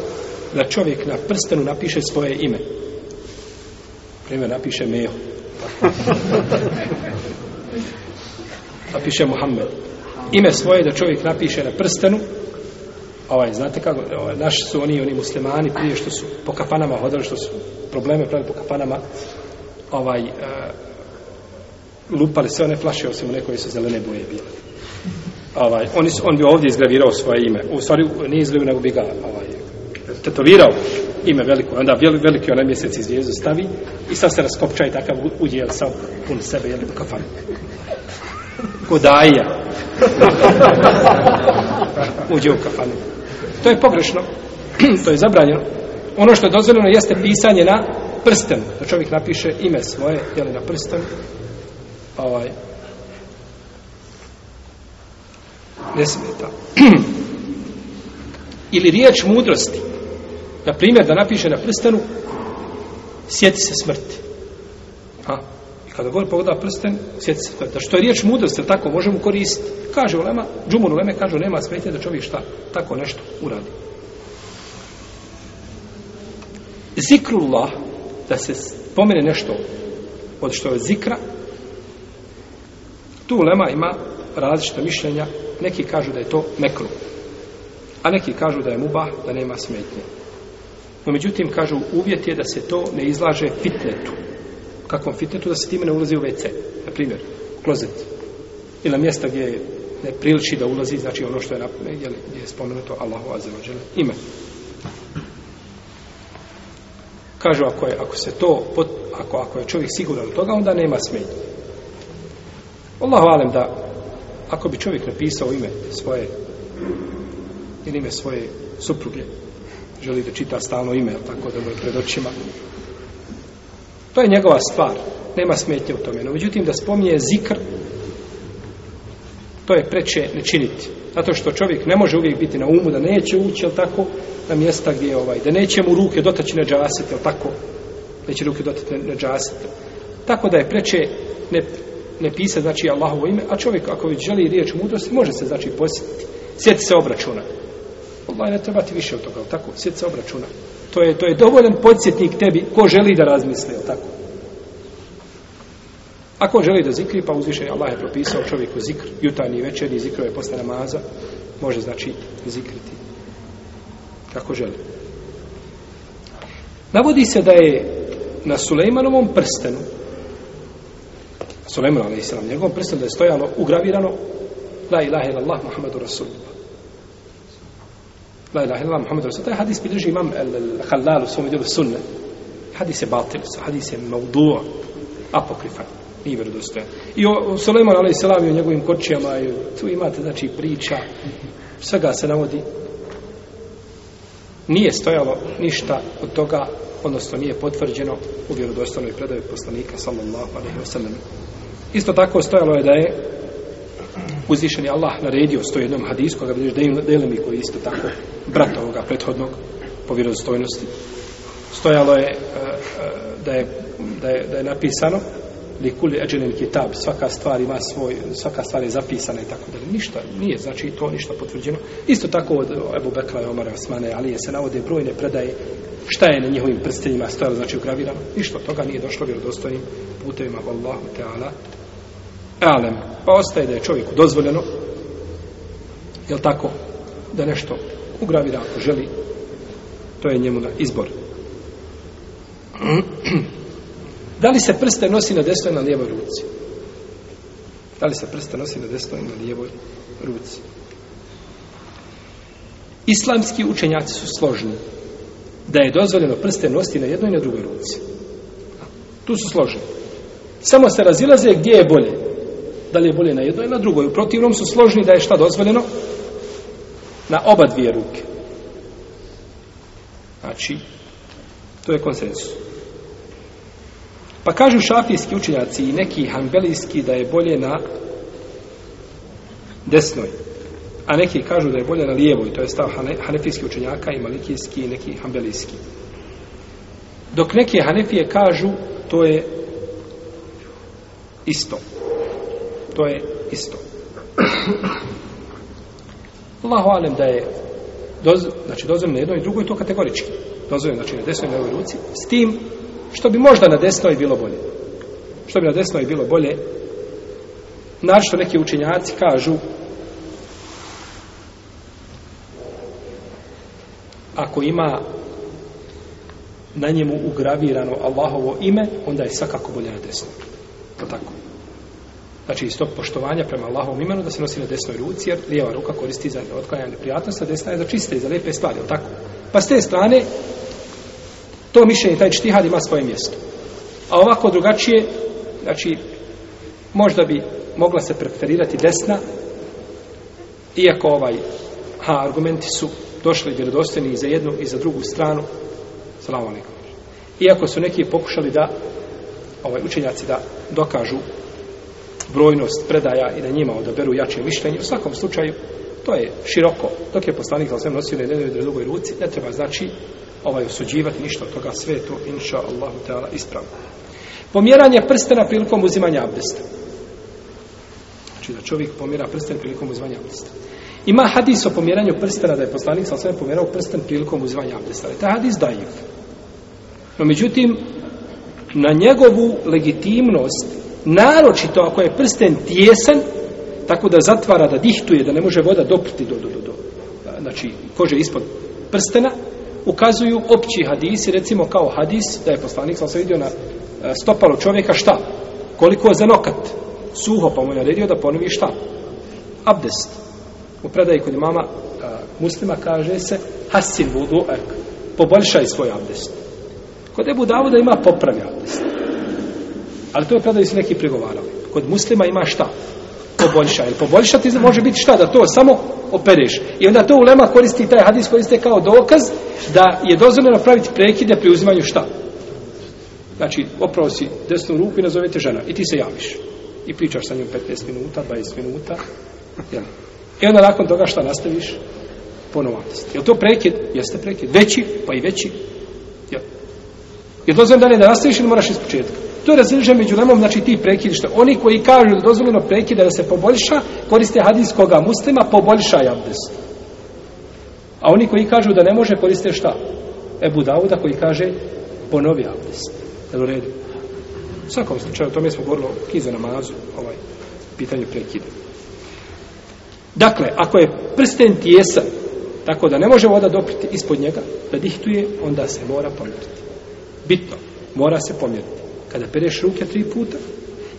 da čovjek na prstenu napiše svoje ime. Primjer, napiše Mejo. napiše Muhammed. Ime svoje da čovjek napiše na prstenu, ovaj, znate kako, ovaj, naši su oni, oni muslimani, prije što su po kafanama hodali, što su probleme pravili po kafanama, ovaj, uh, lupali sve one flaše, osim one koje su zelene boje bile. Ovaj, on, on bi ovdje izgravirao svoje ime. U stvari, nije izgravio, nego bi ga ovaj, tetovirao ime veliko. Onda veliki onaj mjesec iz zvijezdu stavi i sad se raskopča i takav uđe, jel, sam pun sebe, jel, u kafanu. Kodaja. uđe u kafanu. To je pogrešno. to je zabranjeno. Ono što je dozvoljeno jeste pisanje na prsten. Da čovjek napiše ime svoje, jel, na prsten. Ovaj, ne smeta. Ili riječ mudrosti. Na primjer, da napiše na prstenu sjeti se smrti. Ha? Kada god pogleda prsten, sjeti se. Da što je riječ mudrosti, tako možemo koristiti. Kaže Ulema, Džumun Uleme kaže, nema smetnje da čovjek šta tako nešto uradi. Zikrullah, da se spomene nešto od što je zikra, tu Ulema ima različita mišljenja. Neki kažu da je to mekru, a neki kažu da je mubah, da nema smetnje. No, međutim, kažu, uvjet je da se to ne izlaže fitnetu. Kakvom fitnetu? Da se time ne ulazi u WC, na primjer, klozet. Ili na mjesta gdje ne priliči da ulazi, znači ono što je, na, gdje je spomenuto Allahu Azzawajal ime. Kažu, ako, je, ako se to, ako, ako je čovjek siguran od toga, onda nema smetnje. Allahu alem da, ako bi čovjek napisao ime svoje, ili ime svoje supruge, želi da čita stalno ime, tako da mu je pred očima. To je njegova stvar. Nema smetnje u tome. No, međutim, da spominje zikr, to je preče ne činiti. Zato što čovjek ne može uvijek biti na umu da neće ući, jel tako, na mjesta gdje je ovaj, da neće mu ruke dotaći na džasit, jel tako, neće ruke dotaći na džasit. Tako da je preče ne, ne pisa, znači, Allahovo ime, a čovjek, ako već želi riječ mudrosti, može se, znači, posjetiti. Sjeti se obračuna. Allah ne treba ti više od toga, tako, sjeti se obračuna. To je, to je dovoljan podsjetnik tebi ko želi da razmisli, tako. Ako želi da zikri, pa uzvišen Allah je propisao čovjeku zikr, jutarnji i večerni zikrove posle namaza, može znači zikriti kako želi. Navodi se da je na Sulejmanovom prstenu Sulejman a.s. njegovom prstenu da je stojalo ugravirano La ilaha illallah Muhammadu Rasulullah. La ilaha illallah Muhammadu Rasul. Taj hadis bilježi imam al-Halal u svom djelu sunne. Hadis je batil, hadis je maudu, apokrifan nije vjerodostojan. I o Suleiman a.s. i o njegovim kočijama, i tu imate, znači, priča, svega se navodi. Nije stojalo ništa od toga, odnosno nije potvrđeno u vjerodostojnoj predavi poslanika, sallallahu alaihi wa sallam. Isto tako stojalo je da je uzvišeni Allah naredio sto jednom hadis koga vidiš Delemi koji isto tako brat ovoga prethodnog po vjerodostojnosti. Stojalo je e, e, da je, da je, da je napisano li kuli eđenin kitab, svaka stvar ima svoj, svaka stvar je zapisana i tako dalje. Ništa, nije, znači to ništa potvrđeno. Isto tako od Ebu Bekla i Omara Osmane, ali je se navode brojne predaje šta je na njihovim prstenjima stojalo, znači ugravirano. Ništa od toga nije došlo vjerodostojnim putevima Allahu Teala. Alem, pa ostaje da je čovjeku dozvoljeno, jel tako, da nešto ugravira ako želi, to je njemu na izbor. Da li se prste nosi na desnoj i na lijevoj ruci? Da li se prste nosi na desnoj i na lijevoj ruci? Islamski učenjaci su složni da je dozvoljeno prste nositi na jednoj i na drugoj ruci. Tu su složni. Samo se razilaze gdje je bolje. Da li je bolje na jednoj ili na drugoj. U protivnom su složni da je šta dozvoljeno? Na oba dvije ruke. Znači, to je konsensus. Pa kažu šafijski učenjaci i neki hanbelijski da je bolje na desnoj. A neki kažu da je bolje na lijevoj. To je stav hanefijski učenjaka i malikijski i neki hanbelijski. Dok neki hanefije kažu to je isto. To je isto. Allahu alem da je doz, znači dozvoljeno na drugo i to kategorički. Dozvoljeno znači na desnoj i na ovoj ruci. S tim Što bi možda na desnoj bilo bolje. Što bi na desnoj bilo bolje. našto što neki učenjaci kažu ako ima na njemu ugravirano Allahovo ime, onda je svakako bolje na desnoj. To tako. Znači iz tog poštovanja prema Allahovom imenu da se nosi na desnoj ruci, jer lijeva ruka koristi za otklanjanje neprijatnosti, a desna je za čiste i za lepe stvari, tako? Pa s te strane, To mišljenje, taj čtihad ima svoje mjesto. A ovako drugačije, znači, možda bi mogla se preferirati desna, iako ovaj, ha, argumenti su došli vjerodostojni i za jednu i za drugu stranu. Salamu alaikum. Iako su neki pokušali da, ovaj, učenjaci da dokažu brojnost predaja i da njima odaberu jače mišljenje, u svakom slučaju, to je široko. Dok je poslanik za svem nosio na jednoj drugoj ruci, ne treba znači ovaj osuđivati ništa od toga, sve to, inša Allahu Teala, ispravno. Pomjeranje prstena prilikom uzimanja abdesta. Znači da čovjek pomjera prsten prilikom uzimanja abdesta. Ima hadis o pomjeranju prstena da je poslanik sa svem pomjerao prsten prilikom uzimanja abdesta. Taj hadis dajiv. No međutim, na njegovu legitimnost, naročito ako je prsten tijesan, tako da zatvara, da dihtuje, da ne može voda dopriti do, do, do, do znači, kože ispod prstena, ukazuju opći hadisi, recimo kao hadis, da je poslanik, sam se vidio na e, stopalo čovjeka, šta? Koliko je za nokat? Suho, pa mu je naredio da ponovi šta? Abdest. U predaji kod mama a, e, muslima kaže se hasin vudu ek. Poboljšaj svoj abdest. Kod Ebu Davuda ima popravi abdest. Ali to je predaju su neki pregovarali. Kod muslima ima šta? Poboljšaj. Poboljšati može biti šta? Da to samo opereš. I onda to ulema koristi, taj hadis koriste kao dokaz da je dozvoljeno praviti prekide pri uzimanju šta? Znači, opravo si desnu ruku i nazovete žena. I ti se javiš. I pričaš sa njom 15 minuta, 20 minuta. Jel? I onda nakon toga šta nastaviš? Ponovo abdest. Je to prekid? Jeste prekid. Veći, pa i veći. Jel? Je dozvoljeno dalje da nastaviš ili moraš iz početka? To je različan među lemom, znači ti prekidi što oni koji kažu da dozvoljeno prekida da se poboljša, koriste hadis koga muslima, poboljšaj abdest. A oni koji kažu da ne može, koriste šta? Ebu Dauda koji kaže ponovi abdest. Jel u redu? U svakom slučaju, o tome smo govorili o kize namazu, ovaj, pitanje prekida. Dakle, ako je prsten tijesa, tako da ne može voda dopriti ispod njega, da dihtuje, onda se mora pomjeriti. Bitno, mora se pomjeriti kada pereš ruke tri puta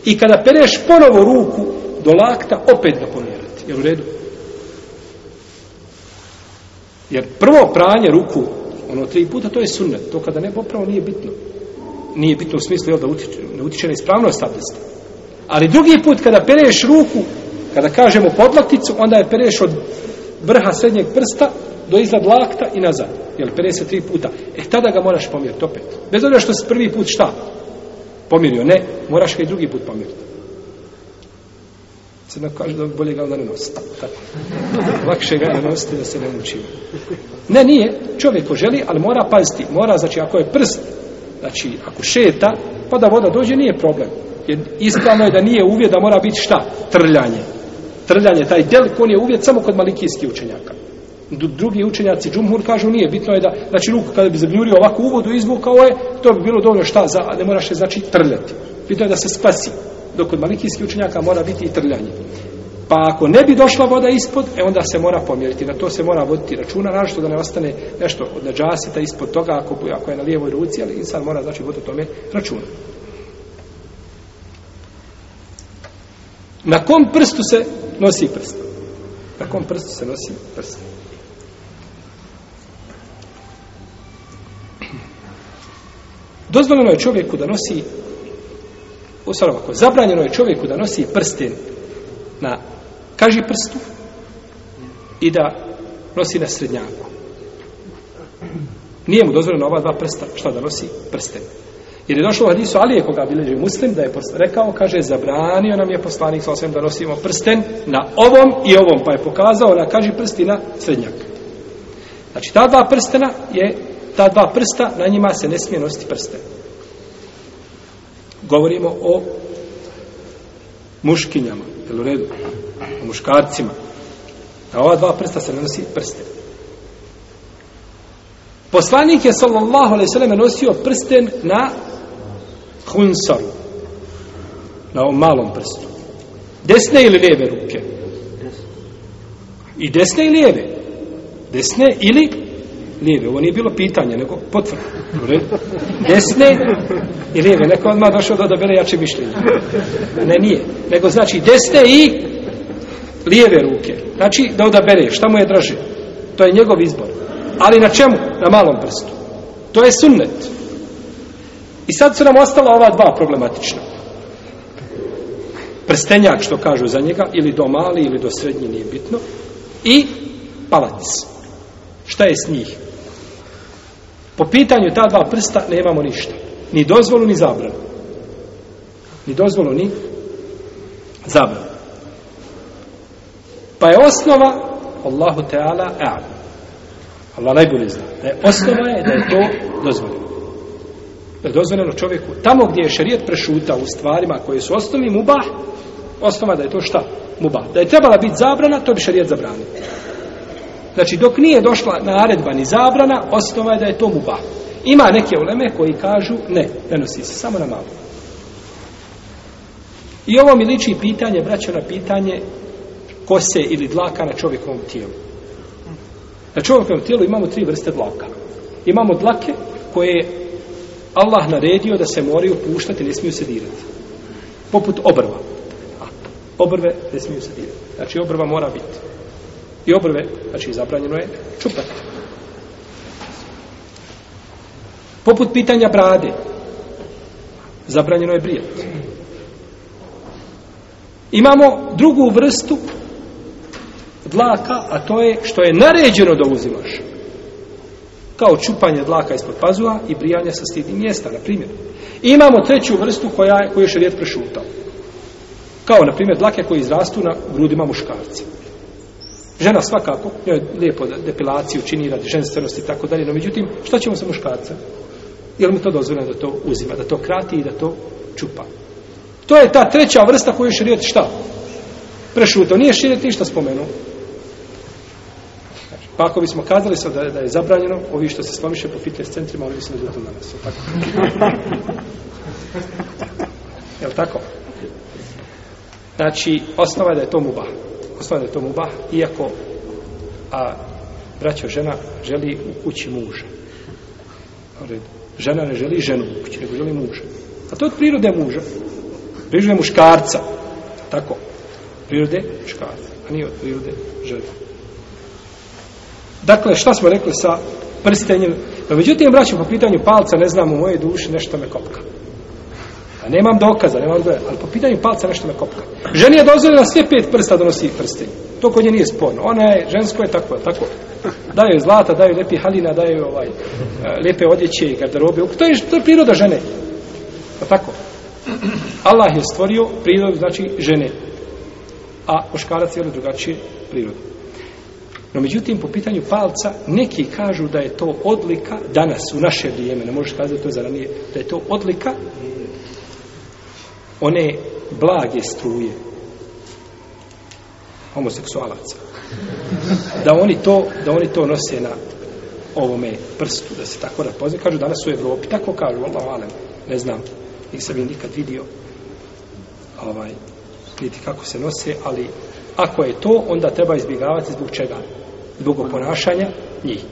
i kada pereš ponovo ruku do lakta, opet ga pomjerati. Jel u redu? Jer prvo pranje ruku, ono tri puta, to je sunnet. To kada ne popravo nije bitno. Nije bitno u smislu jel, da utiče, ne utiče na ispravnost abdesta. Ali drugi put kada pereš ruku, kada kažemo podlakticu, onda je pereš od vrha srednjeg prsta do iznad lakta i nazad. Jel, pere se tri puta. E, tada ga moraš pomjeriti opet. Bez obzira što se prvi put šta? Pomirio. Ne, moraš ga i drugi put pomiriti. Sad neko kaže da bolje ga onda ne nositi. Tako. Lakše ga ne nositi da se ne muči. Ne, nije. Čovjek ko želi, ali mora paziti. Mora, znači, ako je prst, znači, ako šeta, pa da voda dođe, nije problem. Jer ispravno je da nije uvjet da mora biti šta? Trljanje. Trljanje, taj delik, on je uvjet samo kod malikijskih učenjaka drugi učenjaci džumhur kažu nije bitno je da znači ruku kada bi zagnjurio ovako u vodu izvukao je to bi bilo dovoljno šta za ne moraš je znači trljati. Bitno je da se spasi dok kod malikijskih učenjaka mora biti i trljanje. Pa ako ne bi došla voda ispod e onda se mora pomjeriti. Na to se mora voditi računa našto da ne ostane nešto od neđasita ispod toga ako, ako je na lijevoj ruci ali insan mora znači voditi tome računa. Na kom prstu se nosi prst? Na kom prstu se nosi prst? Dozvoljeno je čovjeku da nosi u stvari ovako, zabranjeno je čovjeku da nosi prsten na kaži prstu i da nosi na srednjaku. Nije mu dozvoljeno ova dva prsta šta da nosi prsten. Jer je došlo u hadisu Alije koga bileži muslim da je rekao, kaže, zabranio nam je poslanik sa osvijem da nosimo prsten na ovom i ovom, pa je pokazao na kaži prsti na srednjak. Znači, ta dva prstena je ta dva prsta, na njima se ne smije nositi prste. Govorimo o muškinjama, jel u redu? O muškarcima. Na ova dva prsta se ne nosi prste. Poslanik je sallallahu alaihi sallam nosio prsten na hunsaru. Na ovom malom prstu. Desne ili lijeve ruke? I desne i lijeve. Desne ili lijeve. Ovo nije bilo pitanje, nego potvrda. Desne i lijeve. Neko odmah došao da odabere jače mišljenje. Ne, nije. Nego znači desne i lijeve ruke. Znači da odabere. Šta mu je draže? To je njegov izbor. Ali na čemu? Na malom prstu. To je sunnet. I sad su nam ostala ova dva problematična. Prstenjak, što kažu za njega, ili do mali, ili do srednji, nije bitno. I palac. Šta je s njih? Po pitanju ta dva prsta nemamo ništa. Ni dozvolu, ni zabranu. Ni dozvolu, ni zabranu. Pa je osnova Allahu Teala a'lam. Allah najbolje zna. Da je osnova je da je to dozvoljeno. Da je dozvoljeno čovjeku. Tamo gdje je šarijet prešuta u stvarima koje su osnovni mubah, osnova da je to šta? Mubah. Da je trebala biti zabrana, to bi šarijet zabranio. Znači, dok nije došla naredba ni zabrana, osnova je da je to mubah. Ima neke uleme koji kažu ne, ne nosi se, samo na malo. I ovo mi liči pitanje, braćo, na pitanje kose ili dlaka na čovjekovom tijelu. Na čovjekovom tijelu imamo tri vrste dlaka. Imamo dlake koje je Allah naredio da se moraju puštati, ne smiju se dirati. Poput obrva. Obrve ne smiju se dirati. Znači obrva mora biti. I obrve, znači zabranjeno je čupati. Poput pitanja brade. Zabranjeno je brijati. Imamo drugu vrstu dlaka, a to je što je naređeno da uzimaš. Kao čupanje dlaka ispod pazuha i brijanje sa stidnim mjesta, na primjer. I imamo treću vrstu koja, koju je šarijet prešutao. Kao, na primjer, dlake koje izrastu na grudima muškarci. Žena svakako, njoj je lijepo da depilaciju čini radi ženstvenosti i tako dalje, no međutim, šta ćemo sa muškarcem? Je li mu to dozvoljeno da to uzima, da to krati i da to čupa? To je ta treća vrsta koju je šarijet šta? Prešutao. Nije šarijet ništa spomenuo. Pa ako bismo kazali sad da, da je zabranjeno, ovi što se slomiše po fitness centrima, oni bi se ne na nas. Tako? je tako? Znači, osnova je da je to mubah. Osnova da je to mubah, iako a braćo žena želi u kući muža. Žena ne želi ženu u kući, nego želi muža. A to je od prirode muža. Prirode muškarca. Tako. Prirode muškarca. A nije od prirode žene. Dakle, šta smo rekli sa prstenjem? No, međutim, braćo, po pitanju palca, ne znam, u moje duši nešto me kopka. Ja nemam dokaza, nemam dokaza, ali po pitanju palca nešto me kopka. Ženi je dozvoljena sve pet prsta da nosi prstenje. To kod nje nije sporno. Ona je, žensko je tako, tako. Daju zlata, daju lepi halina, daju ovaj, e, lepe odjeće i garderobe. To je, to je priroda žene. Pa tako. Allah je stvorio prirodu, znači žene. A muškarac je drugačije prirodu. No, međutim, po pitanju palca, neki kažu da je to odlika, danas, u naše vrijeme, ne možeš kazati to za ranije, da je to odlika one blage struje homoseksualaca. Da oni to, da oni to nose na ovome prstu, da se tako rapozne. Kažu danas u Evropi, tako kažu, Allah alem, ne znam, nisam ih nikad vidio ovaj, niti kako se nose, ali ako je to, onda treba izbjegavati zbog čega? Zbog ponašanja njih.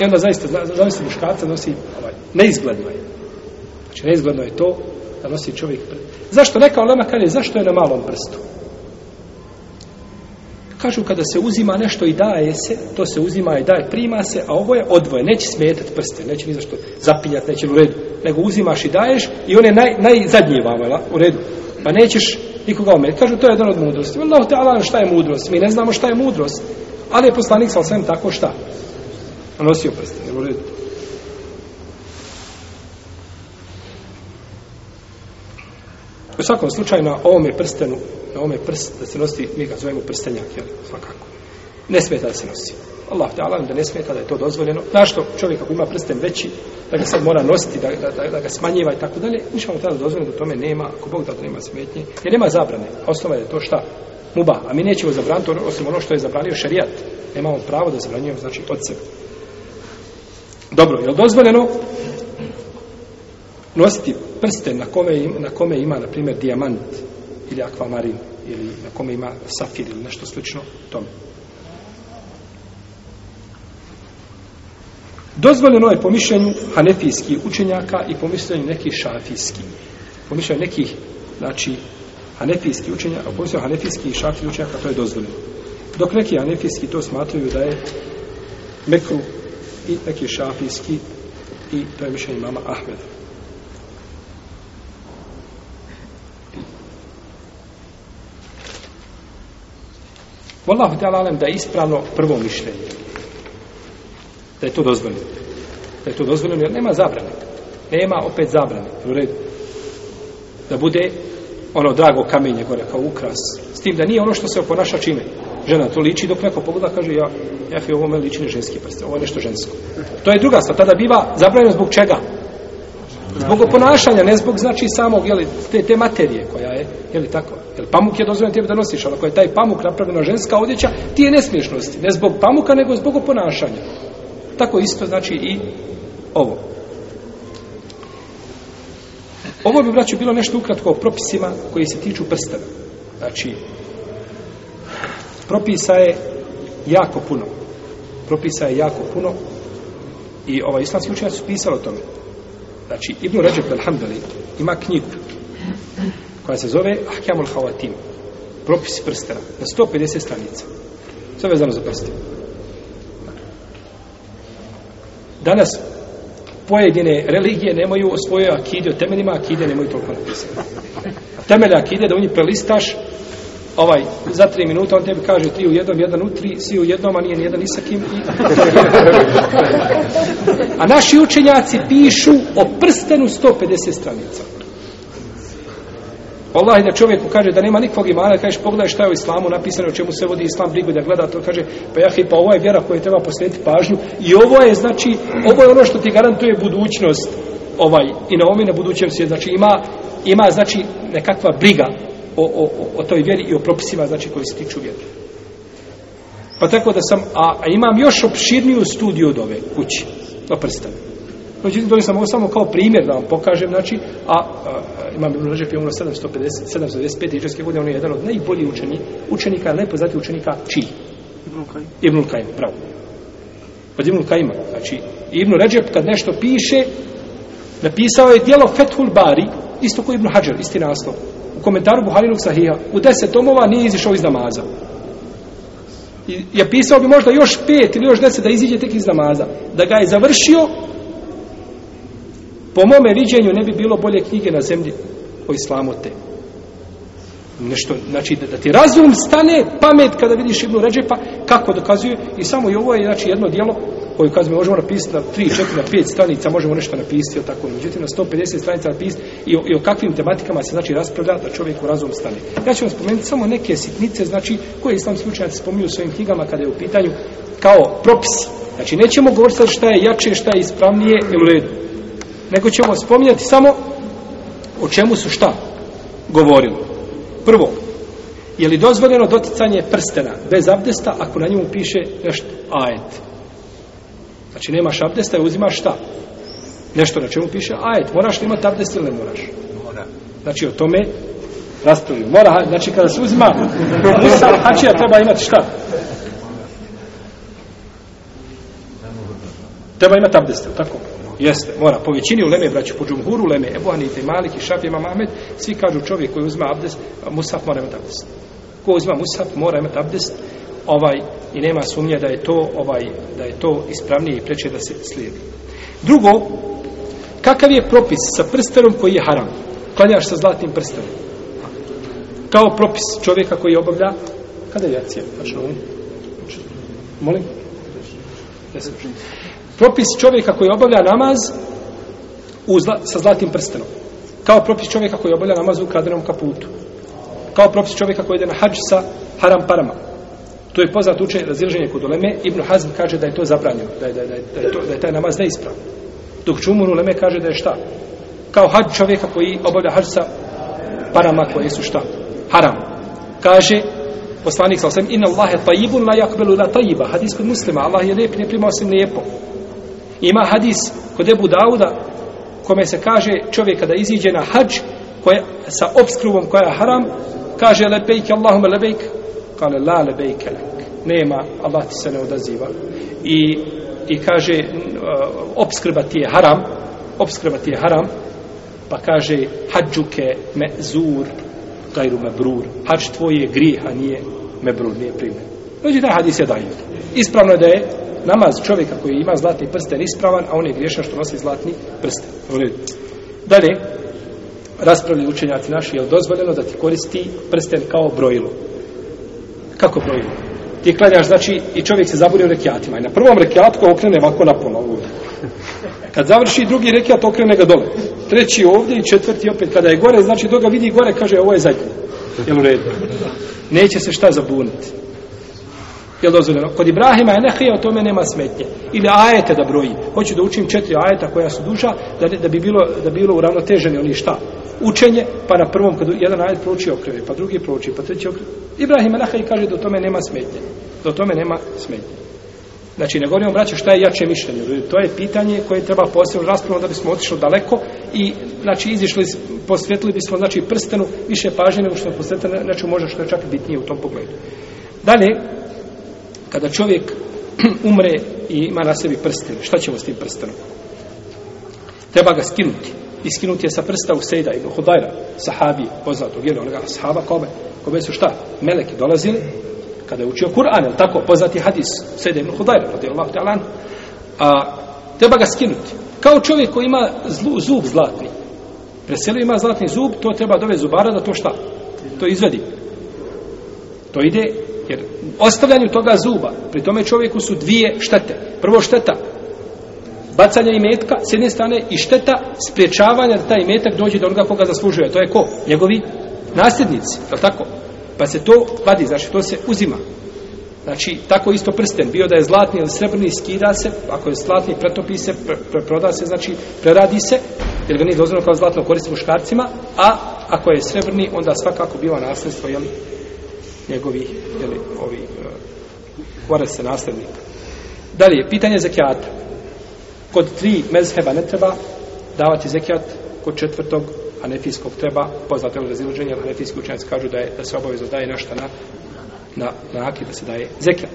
I onda zaista, zaista muškarca nosi, ovaj, neizgledno je. Znači, neizgledno je to da nosi čovjek prst. Zašto? Neka olema kaže, zašto je na malom prstu? Kažu, kada se uzima nešto i daje se, to se uzima i daje, prima se, a ovo je odvoje, neće smetati prste, neće ni zašto zapinjati, neće u redu, nego uzimaš i daješ i on je naj, najzadnji vama, u redu. Pa nećeš nikoga ometi. Kažu, to je jedan od mudrosti. Allah te Allah, šta je mudrost? Mi ne znamo šta je mudrost. Ali je poslanik sa svem tako šta? Nosio prste, u redu. U svakom slučaju na ovome prstenu, na ovome prst, da se nosi, mi ga zovemo prstenjak, jel, svakako. Ne smeta da se nosi. Allah te da ne smeta da je to dozvoljeno. Našto čovjek ako ima prsten veći, da ga sad mora nositi, da, da, da, da ga smanjiva i tako dalje, ništa mu tada dozvoljeno da tome nema, ako Bog da to nema smetnje, jer nema zabrane. Osnova je to šta? Muba. A mi nećemo zabraniti ono, osim ono što je zabranio šarijat. Nemamo pravo da zabranjujemo, znači, od sebe. Dobro, je li dozvoljeno nositi prsten na kome, ima, na kome ima, na primjer, dijamant ili akvamarin ili na kome ima safir ili nešto slično tome. Dozvoljeno je po mišljenju hanefijskih učenjaka i po mišljenju nekih šafijskih. Po mišljenju nekih, znači, hanefijskih učenjaka, po mišljenju hanefijskih i šafijskih učenjaka, to je dozvoljeno. Dok neki hanefijski to smatraju da je mekru i neki šafijski i to je mišljenje mama Ahmeda. Wallahu ta'ala alem da je ispravno prvo mišljenje. Da je to dozvoljeno. Da je to dozvoljeno jer nema zabrane. Nema opet zabrane. U redu. Da bude ono drago kamenje gore kao ukras. S tim da nije ono što se oponaša čime. Žena to liči dok neko pogleda kaže ja, ja fi ovo me liči ženski prst. Ovo je nešto žensko. To je druga stvar. Tada biva zabranjeno zbog čega? Zbog oponašanja, ne zbog znači samog, jeli, te, te materije koja je, jeli tako, Jer pamuk je dozvoljeno tebi da nosiš, ali ako je taj pamuk napravljena ženska odjeća, ti je ne smiješ nositi, ne zbog pamuka, nego zbog ponašanja. Tako isto znači i ovo. Ovo bi, braću, bilo nešto ukratko o propisima koji se tiču prstena. Znači, propisa je jako puno. Propisa je jako puno i ovaj islamski učenjaci su pisali o tome. Znači, Ibn Ređep, alhamdulillah, ima knjigu koja se zove Ahkamul Hawatim. Propisi prstena. Na 150 stranica. Sve vezano za prste. Danas pojedine religije nemaju o svojoj akide, o temeljima akide nemaju toliko napisano. A akide da u njih prelistaš ovaj, za tri minuta on tebi kaže tri u jednom, jedan u tri, svi u jednom, a nije ni jedan ni sa kim. I... a naši učenjaci pišu o prstenu 150 stranica. Allah da čovjeku kaže da nema nikog imana, kažeš pogledaj šta je u islamu napisano, o čemu se vodi islam, brigu da gleda, to kaže, pa jahi, pa ovo je vjera koju treba posvetiti pažnju i ovo je, znači, ovo je ono što ti garantuje budućnost ovaj, i na ovome na budućem svijetu, znači ima, ima, znači, nekakva briga o, o, o toj vjeri i o propisima, znači, koji se tiču vjeri. Pa tako da sam, a, a imam još opširniju studiju od ove kući, to prstanu. Međutim, to sam ovo samo kao primjer da vam pokažem, znači, a, a imam Ibn Režep je umro 750, 725. iđeske godine, on je jedan od najboljih učeni, učenika, najpoznatiji učenika čiji? Ibn Kajim. Ibn Kajim, pravo. Od Ibn Kajima. Znači, Ibn Režep kad nešto piše, napisao je dijelo Fethul Bari, isto koji Ibn Hajar, isti naslov. U komentaru Buharinog Sahija, u deset tomova nije izišao iz namaza. I je pisao bi možda još pet ili još deset da iziđe tek iz namaza. Da ga je završio, Po mome viđenju ne bi bilo bolje knjige na zemlji o islamu te. Nešto, znači da, da ti razum stane, pamet kada vidiš Ibnu Ređepa, kako dokazuje, i samo i ovo je znači, jedno dijelo koje kaže, možemo napisati na 3, 4, na 5 stranica, možemo nešto napisati o tako, međutim na 150 stranica napisati i o, i o kakvim tematikama se znači raspravlja da čovjek u razum stane. Ja ću vam spomenuti samo neke sitnice, znači koje islamski učenjaci spominju u svojim knjigama kada je u pitanju kao propis. Znači nećemo govoriti šta je jače, šta je ispravnije ili u redu nego ćemo spominjati samo o čemu su šta govorili. Prvo, je li dozvoljeno doticanje prstena bez abdesta ako na njemu piše nešto ajet? Znači nemaš abdesta i uzimaš šta? Nešto na čemu piše ajet. Moraš li imati abdest ili ne moraš? Mora. Znači o tome raspravljaju. Mora, znači kada se uzima Musa hačija treba imati šta? Treba imati abdest, tako? Jeste, mora. Po većini uleme, braću, po džumhuru uleme, Ebu Hanife, Malik i Šafija, Mamed, svi kažu čovjek koji uzma abdest, musaf mora imati abdest. Ko uzma musaf mora imati abdest, ovaj, i nema sumnje da je to, ovaj, da je to ispravnije i preče da se slijedi. Drugo, kakav je propis sa prstenom koji je haram? Klanjaš sa zlatnim prstenom. Kao propis čovjeka koji obavlja, kada je jacija? Molim? Deset propis čovjeka koji obavlja namaz u zla, sa zlatim prstenom. Kao propis čovjeka koji obavlja namaz u kradenom kaputu. Kao propis čovjeka koji ide na hađ sa haram parama. To je poznat učenje razilaženje kod uleme. Ibn Hazm kaže da je to zabranjeno, da je, da je, da je, da je, to, da je taj namaz neispravan. Dok čumur uleme kaže da je šta? Kao hađ čovjeka koji obavlja hađ sa parama koje su šta? Haram. Kaže poslanik sa osam, inna Allahe tajibun la jakbelu la tajiba. Hadis kod muslima, Allah je lijep, ne prima osim lijepo. Ima hadis kod Ebu Dauda kome se kaže čovjek kada iziđe na hađ koja, sa obskrubom koja je haram kaže lebejke Allahume lebejke kale la lebejke lek nema Allah ti se ne odaziva. I, i kaže obskrba ti je haram obskrba ti je haram. Pa kaže hađuke me zur gajru me brur hađ tvoj je grih a nije me brur nije primjer. Znači, taj hadis je dajiv. Ispravno je da je namaz čovjeka koji ima zlatni prsten ispravan, a on je griješan što nosi zlatni prsten. Dalje, raspravljaju učenjaci naši, je li dozvoljeno da ti koristi prsten kao brojilo? Kako brojilo? Ti klanjaš, znači, i čovjek se zaburi u rekiatima. I na prvom rekiatku okrene ovako na pola ovdje. Kad završi drugi rekiat, okrene ga dole. Treći ovdje i četvrti opet. Kada je gore, znači, dok ga vidi gore, kaže, ovo je zadnji. Jel u redu? Neće se šta zabuniti je dozvoljeno? Kod Ibrahima je nehija, o tome nema smetnje. Ili ajete da broji. Hoću da učim četiri ajeta koja su duža, da, da bi bilo, da bilo uravnoteženi oni šta? Učenje, pa na prvom, kad jedan ajet prouči okreve, pa drugi prouči, pa treći okreve. Ibrahima nehija kaže da o tome nema smetnje. Da o tome nema smetnje. Znači, ne govorimo, braće, šta je jače mišljenje. To je pitanje koje treba posebno raspravno da bismo otišli daleko i, znači, izišli, posvetili bismo, znači, prstenu više pažnje nego što je posvetili, znači, možda što je čak bitnije u tom pogledu. Dalje, kada čovjek umre i ima na sebi prsten, šta ćemo s tim prstenom? Treba ga skinuti. I skinuti je sa prsta u Sejda ibn Hudajra, sahabi, poznatog, jer onoga sahaba, kome? Kome su šta? Meleki dolazili, kada je učio Kur'an, je tako, poznati hadis, Sejda ibn Hudajra, radijallahu ta'ala, a treba ga skinuti. Kao čovjek koji ima zlu, zub zlatni. Preselio ima zlatni zub, to treba dove zubara da to šta? To izvedi. To ide, jer ostavljanju toga zuba, pri tome čovjeku su dvije štete. Prvo šteta, bacanje imetka s jedne strane i šteta spriječavanja da taj imetak dođe do onoga koga zaslužuje. To je ko? Njegovi nasljednici. Je li tako? Pa se to vadi, znači to se uzima. Znači, tako isto prsten, bio da je zlatni ili srebrni, skida se, ako je zlatni, pretopi se, pre, pre, proda se, znači, preradi se, jer ga nije dozvoljeno kao zlatno koristiti muškarcima, a ako je srebrni, onda svakako biva nasljedstvo, jel, njegovi, jeli, ovi, uh, eh, se nastavnika. Dalje, pitanje zekijata. Kod tri mezheba ne treba davati zekijat, kod četvrtog anefijskog treba, poznato je razilaženje, ali anefijski učenjaci kažu da, je, da se obavezno daje nešto na, na, na akid, da se daje zekijat.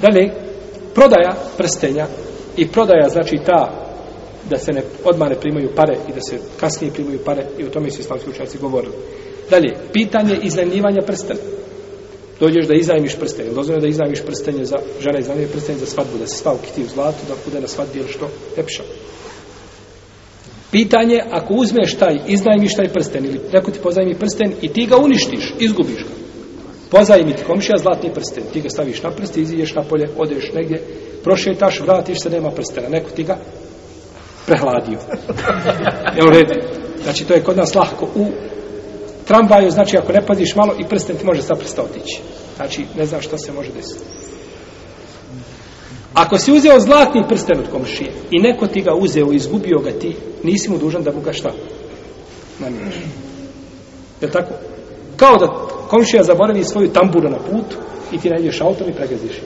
Dalje, prodaja prstenja i prodaja, znači ta da se ne odmah ne primaju pare i da se kasnije primaju pare i o tome su islamski učenjaci govorili. Dalje, pitanje iznajmljivanja prstena. Dođeš da iznajmiš prstenje, dozvoljeno da iznajmiš prstenje za žena iznajmljuje prstenje za svadbu, da se sva ukiti u zlatu, da bude na svadbi ili što, lepša. Pitanje, ako uzmeš taj, iznajmiš taj prsten ili neko ti pozajmi prsten i ti ga uništiš, izgubiš ga. Pozajmi ti komšija zlatni prsten, ti ga staviš na prst, iziđeš na polje, odeš negdje, prošetaš, vratiš se, nema prstena, neko ti ga prehladio. Evo red. Znači, to je kod nas lahko u tramvaju, znači ako ne paziš malo i prsten ti može sa prsta otići. Znači, ne znam šta se može desiti. Ako si uzeo zlatni prsten od komšije i neko ti ga uzeo i izgubio ga ti, nisi mu dužan da mu ga šta Namiriš. Je tako? Kao da komšija zaboravi svoju tamburu na put i ti najdeš autom i pregaziš.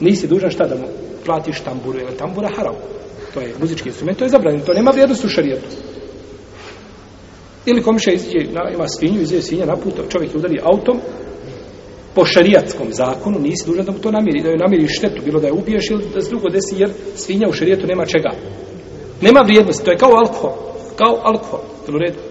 Nisi dužan šta da mu platiš tamburu, jer tambura haram. To je muzički instrument, to je zabranjeno, to nema vrijednost u šarijetu. Ili komšija iziđe, ima svinju, iziđe svinja na put, čovjek je udari autom, po šarijatskom zakonu nisi dužan da mu to namiri, da joj namiri štetu, bilo da je ubiješ ili da se drugo desi, jer svinja u šarijetu nema čega. Nema vrijednosti, to je kao alkohol, kao alkohol, u redu.